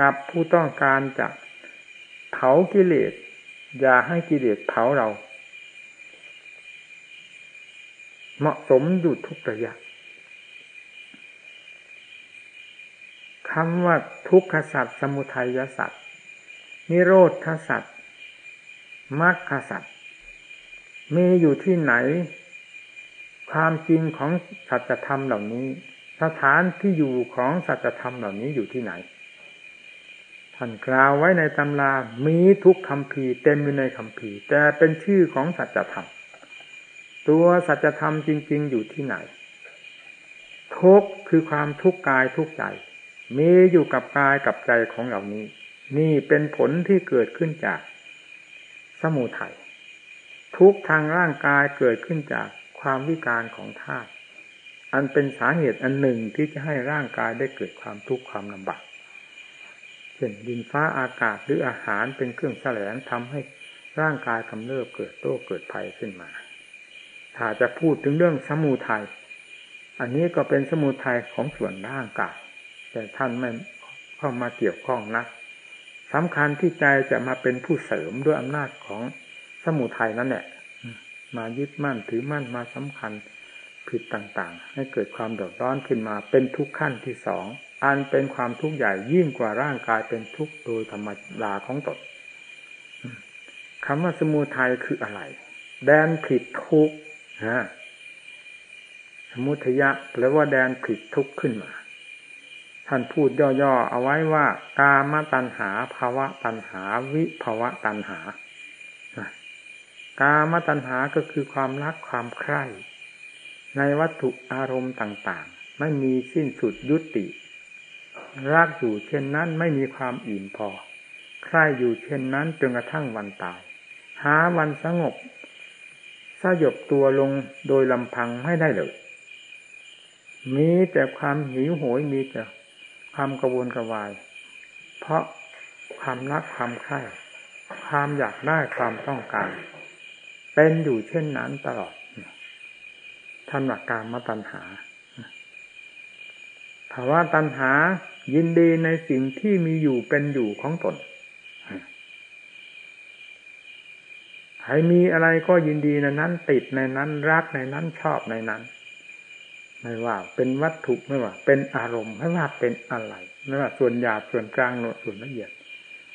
กับผู้ต้องการจะเผากิเลส อย่าให้กิเลสเผาเรา เหมาะสมอยู่ทุกระยะคำว่าทุกขสัตว์สมุทัยสัตว์นิโรธสัตว์มรรคสัตว์มีอยู่ที่ไหน ความจริงของสัจธรรมเหล่านี้ สถานที่อยู่ของสัจธรรมเหล่านี้อยู่ที่ไหนท่านกล่าวไว้ในตำรามีทุกคำพีเต็มอยู่ในคำพีแต่เป็นชื่อของสัจธรรม ตัวสัจธรรมจริง ๆ อยู่ที่ไหน ทุกคือความทุกข์กายทุกใจ มีอยู่กับกายกับใจของเหล่านี้ นี่เป็นผลที่เกิดขึ้นจาก สมุทยัยทุกทางร่างกายเกิดขึ้นจากความวิการของธาตุอันเป็นสาเหตุอันหนึ่งที่จะให้ร่างกายได้เกิดความทุกข์ความลำบากเช่นดินฟ้าอากาศหรืออาหารเป็นเครื่องแสลงทำให้ร่างกายกำเริบเกิดโตเกิดภัยขึ้นมา ถ้าจะพูดถึงเรื่องสมุทยัยอันนี้ก็เป็นสมุทัยของส่วนร่างกาย แต่ท่านไม่เข้ามาเกี่ยวข้องนะสำคัญที่ใจจะมาเป็นผู้เสริมด้วยอำนาจของสมุทัยนั่นแหละมายึดมั่นถือมั่นมาสำคัญผิดต่างๆ ให้เกิดความเดือดร้อนขึ้นมาเป็นทุกขั้นที่สองอันเป็นความทุกข์ใหญ่ยิ่งกว่าร่างกายเป็นทุกข์โดยธรรมดาของตนคำว่าสมุทัยคืออะไร แดนผิดทุกข์ ฮะสมุทยะแปลว่าแดนผิดทุกข์ขึ้นมา ท่านพูดย่อๆเอาไว้ว่า กามตัณหาภาวะตัณหา วิภาวะตัณหากามตัณหาก็คือความรักความใคร่ ในวัตถุอารมณ์ต่างๆ ไม่มีสิ้นสุดยุติ รักอยู่เช่นนั้นไม่มีความอิ่มพอ ใคร่อยู่เช่นนั้นจนกระทั่งวันตาย หาวันสงบ สยบตัวลงโดยลำพังไม่ได้เลย มีแต่ความหิวโหยมีแต่ความกระวนกระวาย เพราะความรักความใคร่ความอยากได้ความต้องการ เป็นอยู่เช่นนั้นตลอดท่านว่าการมาตัญหาภาวะตัญหายินดีในสิ่งที่มีอยู่เป็นอยู่ของตนใค รมีอะไรก็ยินดีในนั้น ติดในนั้นรักในนั้นชอบในนั้น ไม่ว่า เป็นวัตถุไม่ว่า เป็นอารมณ์ไม่ว่าเป็นอะไรไม่ว่าส่วนหยาบส่วนกลางส่วนละเอียด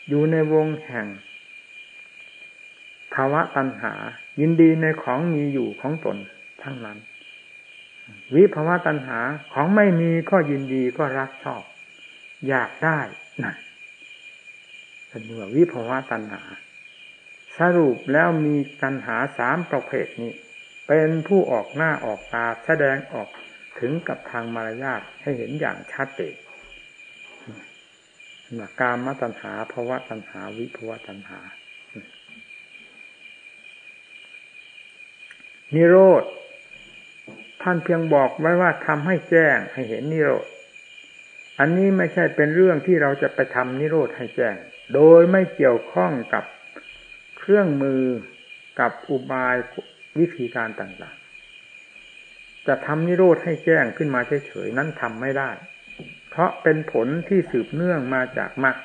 อยู่ในวงแห่งภาวะตัณหา ยินดีในของมีอยู่ของตนทั้งนั้น วิภาวะตัณหาของไม่มีก็ยินดีก็รักชอบ อยากได้นั่นเป็นว่าวิภาวะตัณหา สรุปแล้วมีตัณหาสามประเภทนี้ เป็นผู้ออกหน้าออกตาแสดงออกถึงกับทางมารยาทให้เห็นอย่างชัดเจนกามตัณหาภาวะตัณหาวิภาวะตัณหา นิโรธท่านเพียงบอกไว้ว่าทำให้แจ้งให้เห็นนิโรธ อันนี้ไม่ใช่เป็นเรื่องที่เราจะไปทำนิโรธให้แจ้ง โดยไม่เกี่ยวข้องกับ เครื่องมือกับอุบายวิธีการต่างๆ จะทำนิโรธให้แจ้งขึ้นมาเฉยๆนั้นทำไม่ได้ เพราะเป็นผลที่สืบเนื่องมาจากมรรค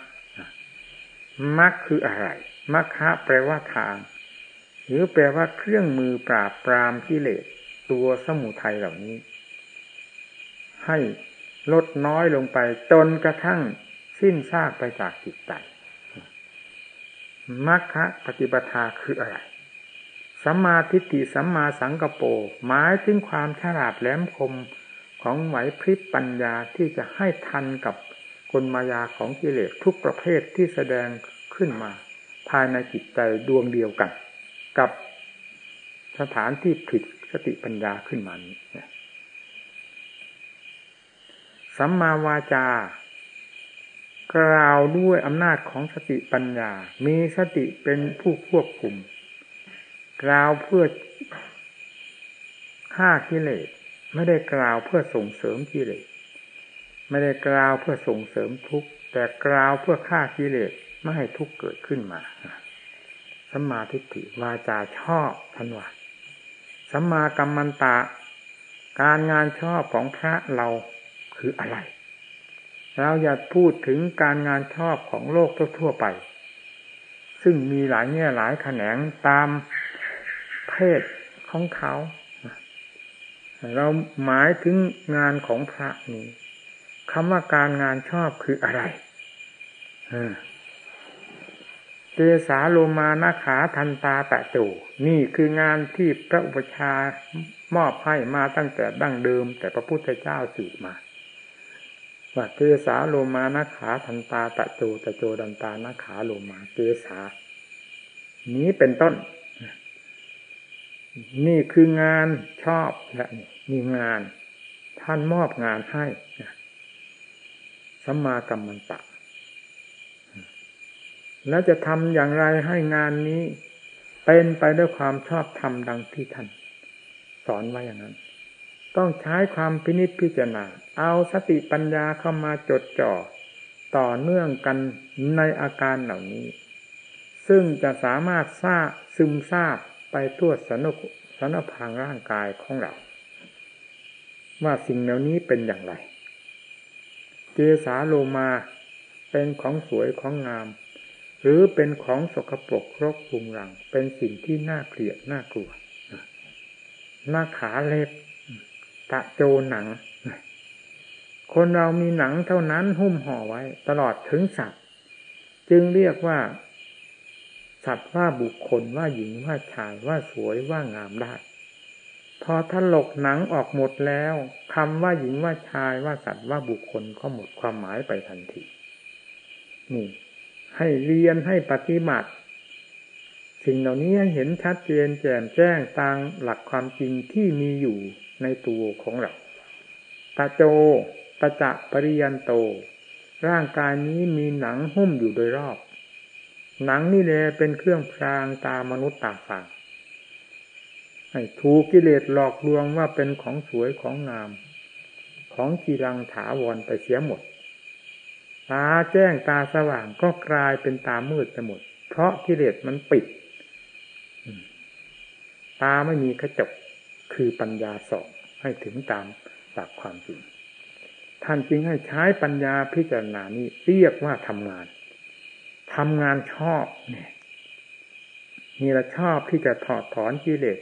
มรรคคืออะไรมรรคะแปลว่าทาง หรือแปลว่าเครื่องมือปราบปรามกิเลสตัวสมุทัยเหล่านี้ ให้ลดน้อยลงไปจนกระทั่งสิ้นซากไปจากจิตใจ มรรคปฏิปทาคืออะไรสัมมาทิฏฐิสัมมาสังกปรหมายถึงความฉลาดแหลมคมของไหวพริบปัญญาที่จะให้ทันกับกลมายาของกิเลสทุกประเภทที่แสดงขึ้นมา ภายในจิตใจดวงเดียวกัน กับสถานที่ผิดสติปัญญาขึ้นมานี้สัมมาวาจา กล่าวด้วยอำนาจของสติปัญญา มีสติเป็นผู้ควบคุม กล่าวเพื่อฆ่ากิเลส ไม่ได้กล่าวเพื่อส่งเสริมกิเลส ไม่ได้กล่าวเพื่อส่งเสริมทุกข์ แต่กล่าวเพื่อฆ่ากิเลสไม่ให้ทุกข์เกิดขึ้นมาสัมมาทิฏฐิวาจาชอบทันว่าสัมมากรรมันตะ การงานชอบของพระเราคืออะไร เราอย่าพูดถึงการงานชอบของโลกทั่วไป ซึ่งมีหลายแง่หลายแขนงตามเพศของเขา เราหมายถึงงานของพระนี้คำว่าการงานชอบคืออะไรเตสาโลมานาขาทันตาตะโจนี่คืองานที่พระอุปชามอบให้มาตั้งแต่ดั้งเดิม แต่พระพุทธเจ้าสืบมา ว่าเตสาโลมานาขาทันตาตะโจตะโจดันตานาขาโลมาเตสา นี้เป็นต้น นี่คืองานชอบและมีงาน ท่านมอบงานให้สัมมากรรมันตะ แล้วจะทำอย่างไรให้งานนี้ เป็นไปด้วยความชอบธรรมดังที่ท่าน สอนไว้อย่างนั้น ต้องใช้ความพินิจพิจารณา เอาสติปัญญาเข้ามาจดจ่อต่อเนื่องกันในอาการเหล่านี้ ซึ่งจะสามารถทราบซึมซาบไปทั่วสนุสนพางร่างกายของเรา ว่าสิ่งเหล่านี้เป็นอย่างไร เกสาโลมาเป็นของสวยของงาม หรือเป็นของสกปรกรกปุงรัง เป็นสิ่งที่น่าเกลียดน่ากลัวหน้าขาเล็บตะโจหนัง คนเรามีหนังเท่านั้นหุ้มห่อไว้ ตลอดถึงสัตว์ จึงเรียกว่า สัตว์ว่าบุคคลว่าหญิงว่าชายว่าสวยว่างามได้พอถลกหนังออกหมดแล้วคำว่าหญิงว่าชายว่าสัตว์ว่าบุคคลก็หมดความหมายไปทันทีนี่ ให้เรียนให้ปฏิบัติ สิ่งเหล่านี้ให้เห็นชัดเจนแจ่มแจ้งตามหลักความจริงที่มีอยู่ในตัวของเราตาโจ ตาจะปริยันโต ร่างกายนี้มีหนังหุ้มอยู่โดยรอบ หนังนี่แหละเป็นเครื่องพรางตามนุษย์ตาฝางให้ถูกกิเลสหลอกลวงว่าเป็นของสวยของงาม ของกีรังถาวรไปเสียหมดตาแจ้งตาสว่างก็กลายเป็นตามืดไปหมด เพราะกิเลสมันปิด ตาไม่มีกระจกคือปัญญาสองให้ถึงตามหลักความจริง ท่านจึงให้ใช้ปัญญาพิจารณานี้เรียกว่าทำงานทำงานชอบเนี่ยนี่ละชอบที่จะถอดถอนกิเลส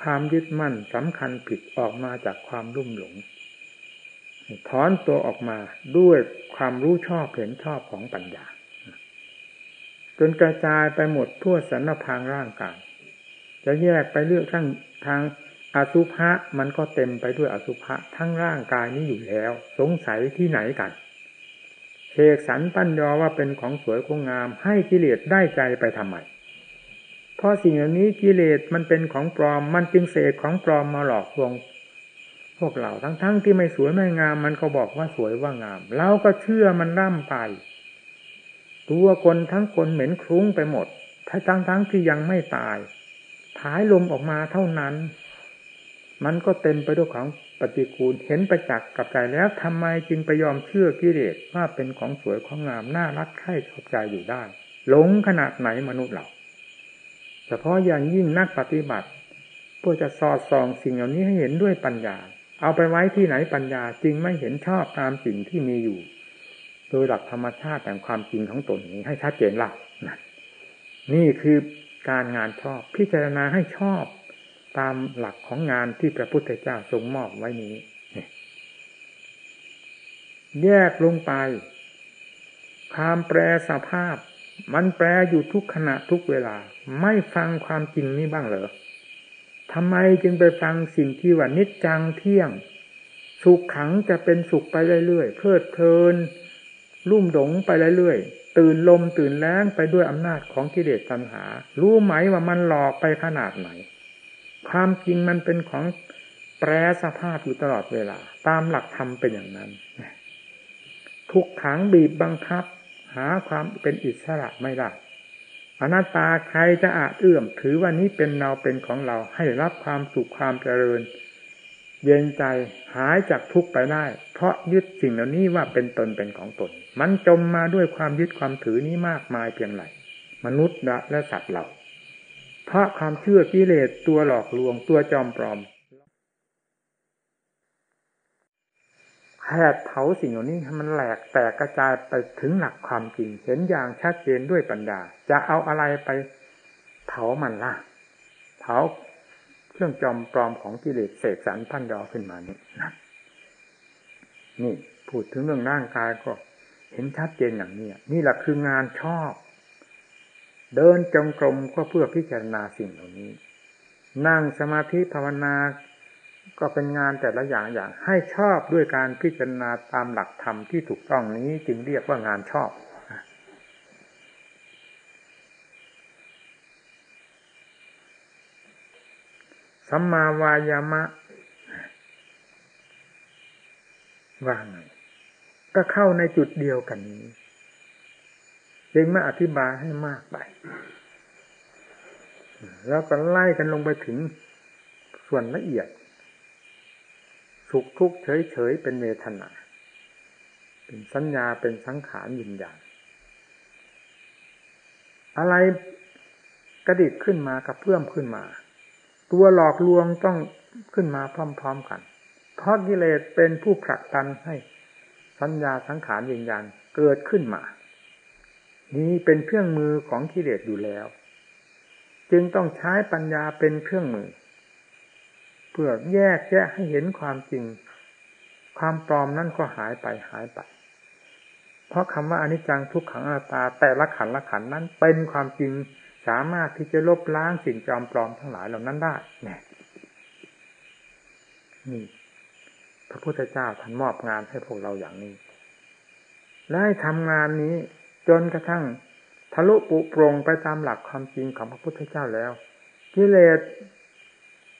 ความยึดมั่นสำคัญผิดออกมาจากความรุ่มหลง ถอนตัวออกมาด้วยความรู้ชอบเห็นชอบของปัญญา จนกระจายไปหมดทั่วสรรพางร่างกาย จะแยกไปเลือกทั้งทาง อสุภะมันก็เต็มไปด้วยอสุภะทั้งร่างกายนี้อยู่แล้ว สงสัยที่ไหนกันเสกสรรปั้นยอว่าเป็นของสวยของงาม ให้กิเลสได้ใจไปทำไมเพราะสิ่งเหล่านี้กิเลสมันเป็นของปลอม มันจึงเสกของปลอมมาหลอกลวงพวกเราทั้งๆทที่ไม่สวยไม่งาม มันก็บอกว่าสวยว่างามเราก็เชื่อมันร่ำไป ตัวคนทั้งคนเหม็นคลุ้งไปหมดถ้าทั้งทั้งที่ยังไม่ตายผายลมออกมาเท่านั้น มันก็เต็มไปด้วยของปฏิกูลเห็นประจักษ์กับใจแล้วทำไมจึงไปยอมเชื่อกิเลสว่าเป็นของสวยของงามน่ารักใคร่ชอบใจอยู่ได้ หลงขนาดไหนมนุษย์เราเฉพาะอย่างยิ่งนักปฏิบัติเพื่อจะสอดส่องสิ่งเหล่านี้ให้เห็นด้วยปัญญา เอาไปไว้ที่ไหนปัญญาจึงไม่เห็นชอบตามสิ่งที่มีอยู่ โดยหลักธรรมชาติแต่ความจริงของตนนี้ให้ชัดเจนละนี่คือการงานชอบพิจารณาให้ชอบ ตามหลักของงานที่พระพุทธเจ้าทรงมอบไว้นี้ แยกลงไป ความแปรสภาพ มันแปรอยู่ทุกขณะทุกเวลา ไม่ฟังความจริงนี้บ้างเหรอทำไมจึงไปฟังสิ่งที่ว่านิจจังเที่ยง สุขขังจะเป็นสุขไปเรื่อยๆเพลิดเพลิน ลุ่มหลงไปเรื่อยๆตื่นลมตื่นแรงไปด้วยอำนาจของกิเลสตัณหา รู้ไหมว่ามันหลอกไปขนาดไหน ความจริงมันเป็นของแปรสภาพอยู่ตลอดเวลา ตามหลักธรรมเป็นอย่างนั้นทุกขังบีบบังคับ หาความเป็นอิสระไม่ได้อนัตตาใครจะอาจเอื้อม ถือว่านี้เป็นเราเป็นของเราให้รับความสุขความเจริญ เย็นใจหายจากทุกข์ไปได้ เพราะยึดสิ่งเหล่านี้ว่าเป็นตนเป็นของตน มันจมมาด้วยความยึดความถือนี้มากมายเพียงไรมนุษย์และสัตว์เรา เพราะความเชื่อกิเลสตัวหลอกลวงตัวจอมปลอมแผดเผาสิ่งเหล่านี้ให้มันแหลกแตกกระจายไปถึงหลักความจริง เห็นอย่างชัดเจนด้วยปัญญา จะเอาอะไรไปเผามันล่ะ เผาเครื่องจอมปลอมของกิเลสเสกสรรพันยอขึ้นมานี่นะนี่พูดถึงเรื่องร่างกายก็ เห็นชัดเจนอย่างนี้นี่แหละคืองานชอบ เดินจงกรมก็เพื่อพิจารณาสิ่งเหล่านี้ นั่งสมาธิภาวนาก็เป็นงานแต่ละอย่างอย่างให้ชอบด้วยการพิจารณาตามหลักธรรมที่ถูกต้องนี้จึงเรียกว่างานชอบ สัมมาวายามะ ว่าไงก็เข้าในจุดเดียวกันนี้ จึงไม่อธิบายให้มากไป แล้วก็ไล่กันลงไปถึงส่วนละเอียด สุขทุกข์เฉยเฉยเป็นเวทนา เป็นสัญญาเป็นสังขารยินญาณอะไรกระดิกขึ้นมากระเพื่อมขึ้นมา ตัวหลอกลวงต้องขึ้นมาพร้อมๆกัน เพราะกิเลสเป็นผู้ผลักดันให้สัญญาสังขารยินญาณเกิดขึ้นมา นี้เป็นเครื่องมือของกิเลสอยู่แล้ว จึงต้องใช้ปัญญาเป็นเครื่องมือ เพื่อแยกแยะให้เห็นความจริง ความปลอมนั่นก็หายไปหายไปเพราะคำว่าอนิจจังทุกขังอนัตตา แต่ละขันละขันนั้นเป็นความจริงสามารถที่จะลบล้างสิ่งจอมปลอมทั้งหลายเหล่านั้นได้เนี่ยนี่พระพุทธเจ้าท่านมอบงานให้พวกเราอย่างนี้ และให้ทำงานนี้ จนกระทั่งทะลุปุโปรงไปตามหลักความจริงของพระพุทธเจ้าแล้วกิเลส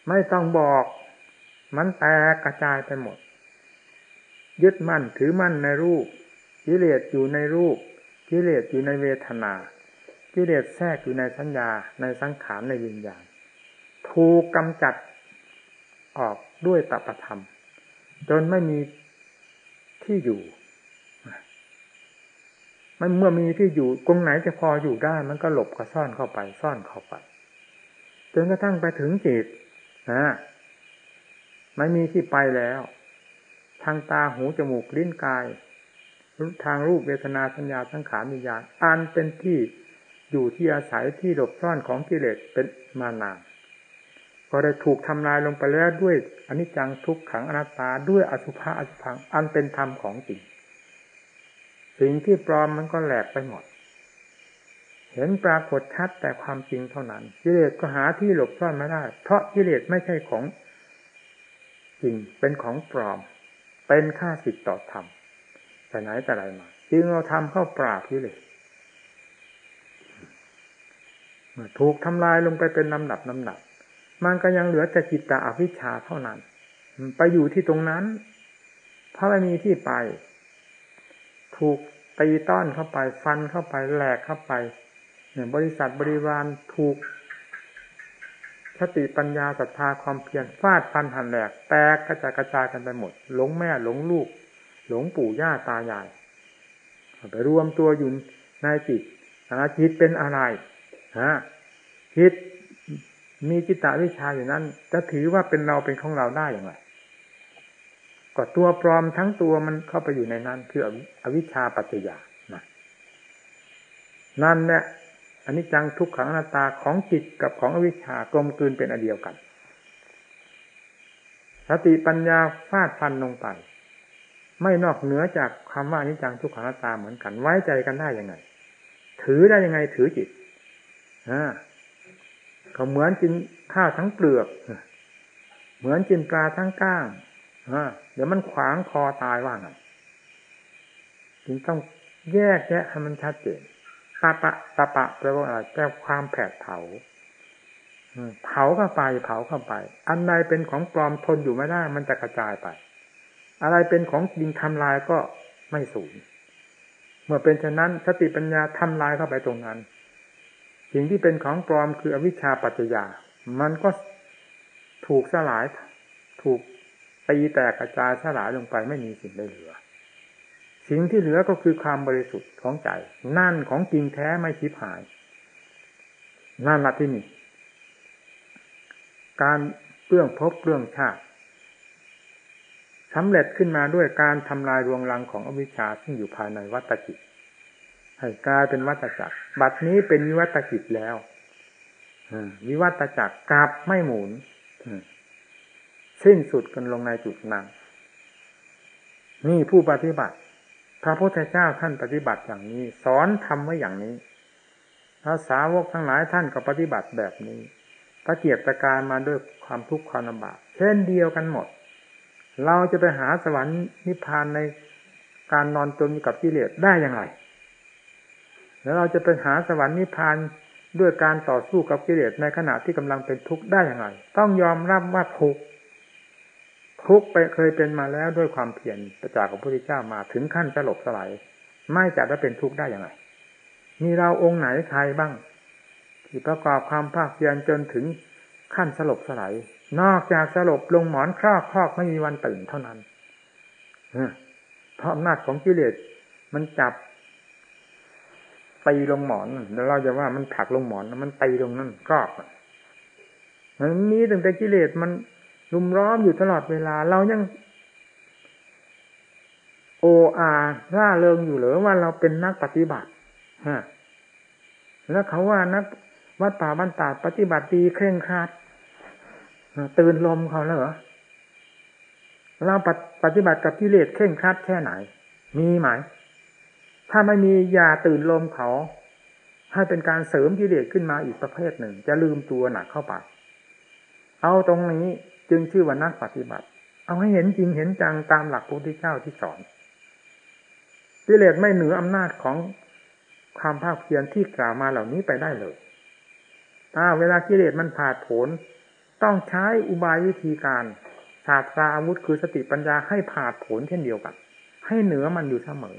ไม่ต้องบอกมันแตกกระจายไปหมด ยึดมั่นถือมั่นในรูป กิเลสอยู่ในรูป กิเลสอยู่ในเวทนา กิเลสแทรกอยู่ในสัญญาในสังขารในวิญญาณถูกกำจัดออกด้วยตปธรรม จนไม่มีที่อยู่ มันเมื่อมีที่อยู่ตรงไหนจะพออยู่ได้ มันก็หลบก็ซ่อนเข้าไปซ่อนเข้าไปจนกระทั่งไปถึงจิตนะไม่มีที่ไปแล้ว ทางตาหูจมูกลิ้นกาย ทางรูปเวทนาสัญญาสังขารมีญาณอันเป็นที่อยู่ที่อาศัยที่หลบซ่อนของกิเลสเป็นมานานก็ได้ถูกทำลายลงไปแล้วด้วยอนิจจังทุกขังอนัตตาด้วยอสุภะอสุพังอันเป็นธรรมของจริง สิ่งที่ปลอมมันก็แหลกไปหมด เห็นปรากฏชัดแต่ความจริงเท่านั้นกิเลสก็หาที่หลบซ่อนไม่ได้ เพราะกิเลสไม่ใช่ของจริงเป็นของปลอม เป็นค่าสิทธิ์ต่อธรรมแต่ไหนแต่ไรมาจึงเราทำเข้าปราบกิเลสเมื่อถูกทำลายลงไปเป็นลำดับลำดับ มันก็ยังเหลือแต่จิตตาอวิชชาเท่านั้น ไปอยู่ที่ตรงนั้น เพราะไม่มีที่ไป ถูกตีต้อนเข้าไป ฟันเข้าไปแหลกเข้าไป เนี่ยบริษัทบริวารถูกสติปัญญาศรัทธาความเพียรฟาดฟันหันแหลกแตกกระจายกระจายกันไปหมด หลงแม่หลงลูก หลงปู่ย่าตายายไปรวมตัวอยู่ในจิตอาจิตเป็นอะไรฮะจิตมีจิตตวิชาอยู่นั้น จะถือว่าเป็นเราเป็นของเราได้อย่างไร ก็ตัวปลอมทั้งตัวมันเข้าไปอยู่ในนั้นคืออวิชชาปัจจยานะนั่นเนี่ยอันนี้จังทุกขังอนัตตาของจิตกับของอวิชชากลมกลืนเป็นอันเดียวกัน สติปัญญาฟาดฟันลงไป ไม่นอกเหนือจากคำว่าอนิจจังทุกขังอนัตตาเหมือนกัน ไว้ใจกันได้ยังไง ถือได้ยังไงถือจิตอ่าเขาเหมือนกินข้าวทั้งเปลือก เหมือนกินปลาทั้งก้าง เดี๋ยวมันขวางคอตายว่างจึงต้องแยกแยะให้มันชัดเจนตาปะตาปะแปลว่าอะไรแปลความแผดเผาเผาเข้าไปเผาเข้าไป อันใดเป็นของปลอมทนอยู่ไม่ได้ มันจะกระจายไป อะไรเป็นของจริงทำลายก็ไม่สูญเมื่อเป็นฉะนั้นสติปัญญาทำลายเข้าไปตรงนั้น สิ่งที่เป็นของปลอมคืออวิชชาปัจจยา มันก็ถูกสลายถูก ตีแตกกระจายสลายลงไปไม่มีสิ่งใดเหลือ สิ่งที่เหลือก็คือความบริสุทธิ์ของใจ นั่นของจริงแท้ไม่ชิบหาย นั่นละที่นี่ การเรื่องพบเรื่องชาติสำเร็จขึ้นมาด้วยการทำลายรวงรังของอวิชชาซึ่งอยู่ภายในวัตจิตให้กลายเป็นวัตจักร บัดนี้เป็นวิวัตจิตแล้ววิวัตจักรกลับไม่หมุน สิ้นสุดกันลงในจุดนั้นนี่ผู้ปฏิบัติ พระพุทธเจ้าท่านปฏิบัติอย่างนี้ สอนทำไว้อย่างนี้พระสาวกทั้งหลายท่านก็ปฏิบัติแบบนี้ตะเกียบตะการมาด้วยความทุกข์ความลำบากเช่นเดียวกันหมด เราจะไปหาสวรรค์นิพพานในการนอนจมอยู่กับกิเลสได้อย่างไร แล้วเราจะไปหาสวรรค์นิพพานด้วยการต่อสู้กับกิเลสในขณะที่กำลังเป็นทุกข์ได้อย่างไร ต้องยอมรับว่าทุกข์ ทุกไปเคยเป็นมาแล้วด้วยความเพียรประจากของพระพุทธเจ้ามาถึงขั้นสลบสลายไม่จัดว่าเป็นทุกข์ได้อย่างไรมีเราองค์ไหนใครบ้าง ที่ประกอบความภาคเพียรจนถึงขั้นสลบสลายนอกจากสลบลงหมอนครอบครอกไม่มีวันตื่นเท่านั้นเพราะอำนาจของกิเลสมันจับตีลงหมอนแล้วเราจะว่ามันผักลงหมอนมันตีลงนั่นครอบมันมีตั้งแต่กิเลสมัน รุมร้อมอยู่ตลอดเวลา เรายัง โออาร่าเริงอยู่หรือว่าเราเป็นนักปฏิบัติฮะแล้วเขาว่านักวัดป่าบ้านตาปฏิบัติดีเคร่งครัดตื่นลมเขาแล้วเหรอเราปฏิบัติกับกิเลสเคร่งครัดแค่ไหน มีไหม ถ้าไม่มียาตื่นลมเขาให้เป็นการเสริมกิเลสขึ้นมาอีกประเภทหนึ่ง จะลืมตัวหนักเข้าไป เอาตรงนี้ จึงชื่อว่านักปฏิบัติ เอาให้เห็นจริงเห็นจังตามหลักพระพุทธเจ้าที่สอนกิเลสไม่เหนืออำนาจของความภาคเพียรที่กล่าวมาเหล่านี้ไปได้เลยถ้าเวลากิเลสมันผ่าผล ต้องใช้อุบายวิธีการศาสตราอาวุธคือสติปัญญาให้ผ่าผลเช่นเดียวกัน ให้เหนือมันอยู่เสมอ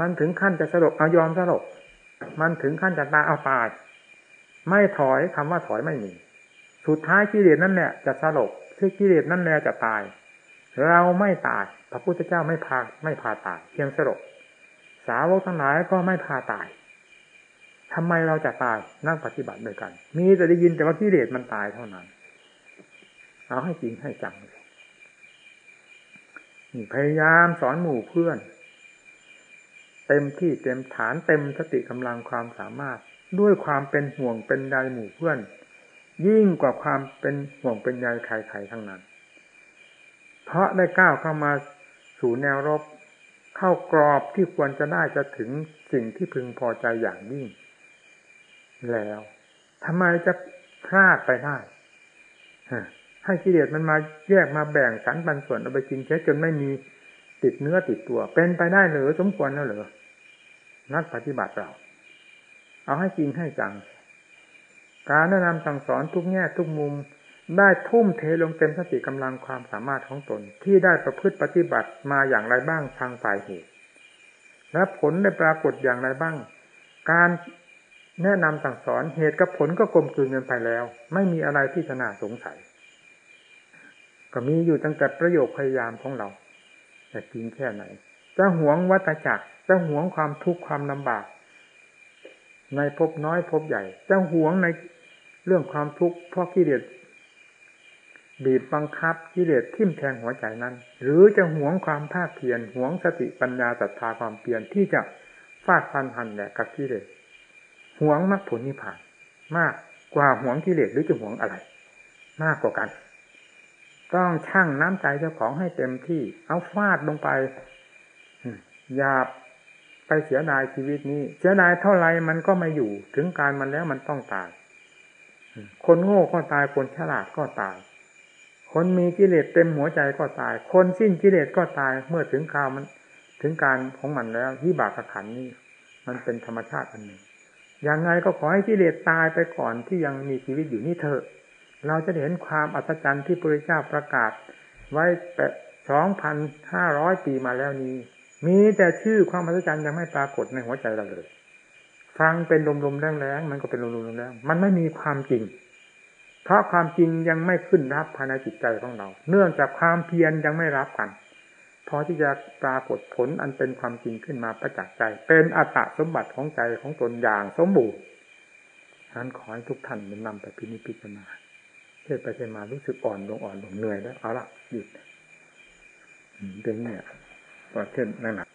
มันถึงขั้นจะสลบเอายอมสลบมันถึงขั้นจะตายเอาตาย ไม่ถอยคำว่าถอยไม่มี สุดท้ายกิเลสนั่นแหละจะสลบที่งกิเลสนั่นแหละจะตาย เราไม่ตาย พระพุทธเจ้าไม่พาไม่พาตาย เพียงสลบสาวกทั้งหลายก็ไม่พาตายทำไมเราจะตายนั่งปฏิบัติด้วยกัน มีแต่ได้ยินแต่ว่ากิเลสมันตายเท่านั้น เอาให้จริงให้จังนี่พยายามสอนหมู่เพื่อน เต็มที่เต็มฐานเต็มสติกำลังความสามารถด้วยความเป็นห่วงเป็นใยหมู่เพื่อน ยิ่งกว่าความเป็นห่วงเป็นใยใครๆทั้งนั้น เพราะได้ก้าวเข้ามาสู่แนวรบ เข้ากรอบที่ควรจะได้จะถึงสิ่งที่พึงพอใจอย่างยิ่ง แล้วทำไมจะพลาดไปได้ให้กิเลสมันมาแยกมาแบ่งสรรปันส่วนเอาไปกินเช้จนไม่มีติดเนื้อติดตัว เป็นไปได้หรือสมควรแล้วหรือนักปฏิบัติเรา เอาให้จริงให้จัง การแนะนำสั่งสอนทุกแง่ทุกมุม ได้ทุ่มเทลงเต็มสติกำลังความสามารถของตน ที่ได้ประพฤติปฏิบัติมาอย่างไรบ้างทางฝ่ายเหตุ และผลได้ปรากฏอย่างไรบ้าง การแนะนำสั่งสอนเหตุกับผลก็กลมกลืนกันไปแล้ว ไม่มีอะไรที่จะน่าสงสัย ก็มีอยู่ตั้งแต่ประโยคพยายามของเราแต่จริงแค่ไหนจะหวงวัตจักรจะหวงความทุกข์ความลำบาก ในภพน้อยภพใหญ่จะหวงในเรื่องความทุกข์เพราะกิเลสบีบบังคับกิเลสทิ่มแทงหัวใจนั้น หรือจะหวงความภาคเพียรหวงสติปัญญาศรัทธาความเพียรที่จะฟาดฟันหันแหละกับกิเลสหวงมรรคผลนิพพาน มากกว่าหวงกิเลสหรือจะหวงอะไร มากกว่ากัน ต้องชั่งน้ำใจเจ้าของให้เต็มที่ เอาฟาดลงไปอย่า ไปเสียดายชีวิตนี้ เสียดายเท่าไรมันก็ไม่อยู่ ถึงการมันแล้วมันต้องตาย คนโง่ก็ตายคนฉลาดก็ตาย คนมีกิเลสเต็มหัวใจก็ตาย คนสิ้นกิเลสก็ตายเมื่อถึงคราวมัน ถึงการของมันแล้ววิบากขันนี้ มันเป็นธรรมชาติอันหนึ่งอย่างไงก็ขอให้กิเลสตายไปก่อนที่ยังมีชีวิตอยู่นี่เถอะ เราจะเห็นความอัศจรรย์ที่พระเจ้าประกาศ ไว้แปดสองพันห้าร้อยปีมาแล้วนี้ มีแต่ชื่อความอัศจรรย์ยังไม่ปรากฏในหัวใจเราเลย ฟังเป็นลมๆแรงๆมันก็เป็นลมๆแรงๆมันไม่มีความจริง เพราะความจริงยังไม่ขึ้นรับภายในจิตใจของเรา เนื่องจากความเพียรยังไม่รับกันพอที่จะปรากฏผลอันเป็นความจริงขึ้นมาประจักษ์ใจ เป็นอัตสมบัติของใจของตนอย่างสมบูรณ์ฉะนั้นขอให้ทุกท่านนำไปพินิจพิจารณาเทศไปเทศมารู้สึกอ่อนลงอ่อนลงเหนื่อยแล้วเอาละหยุดเป็นเนี่ย ประเทศนั่นแหละ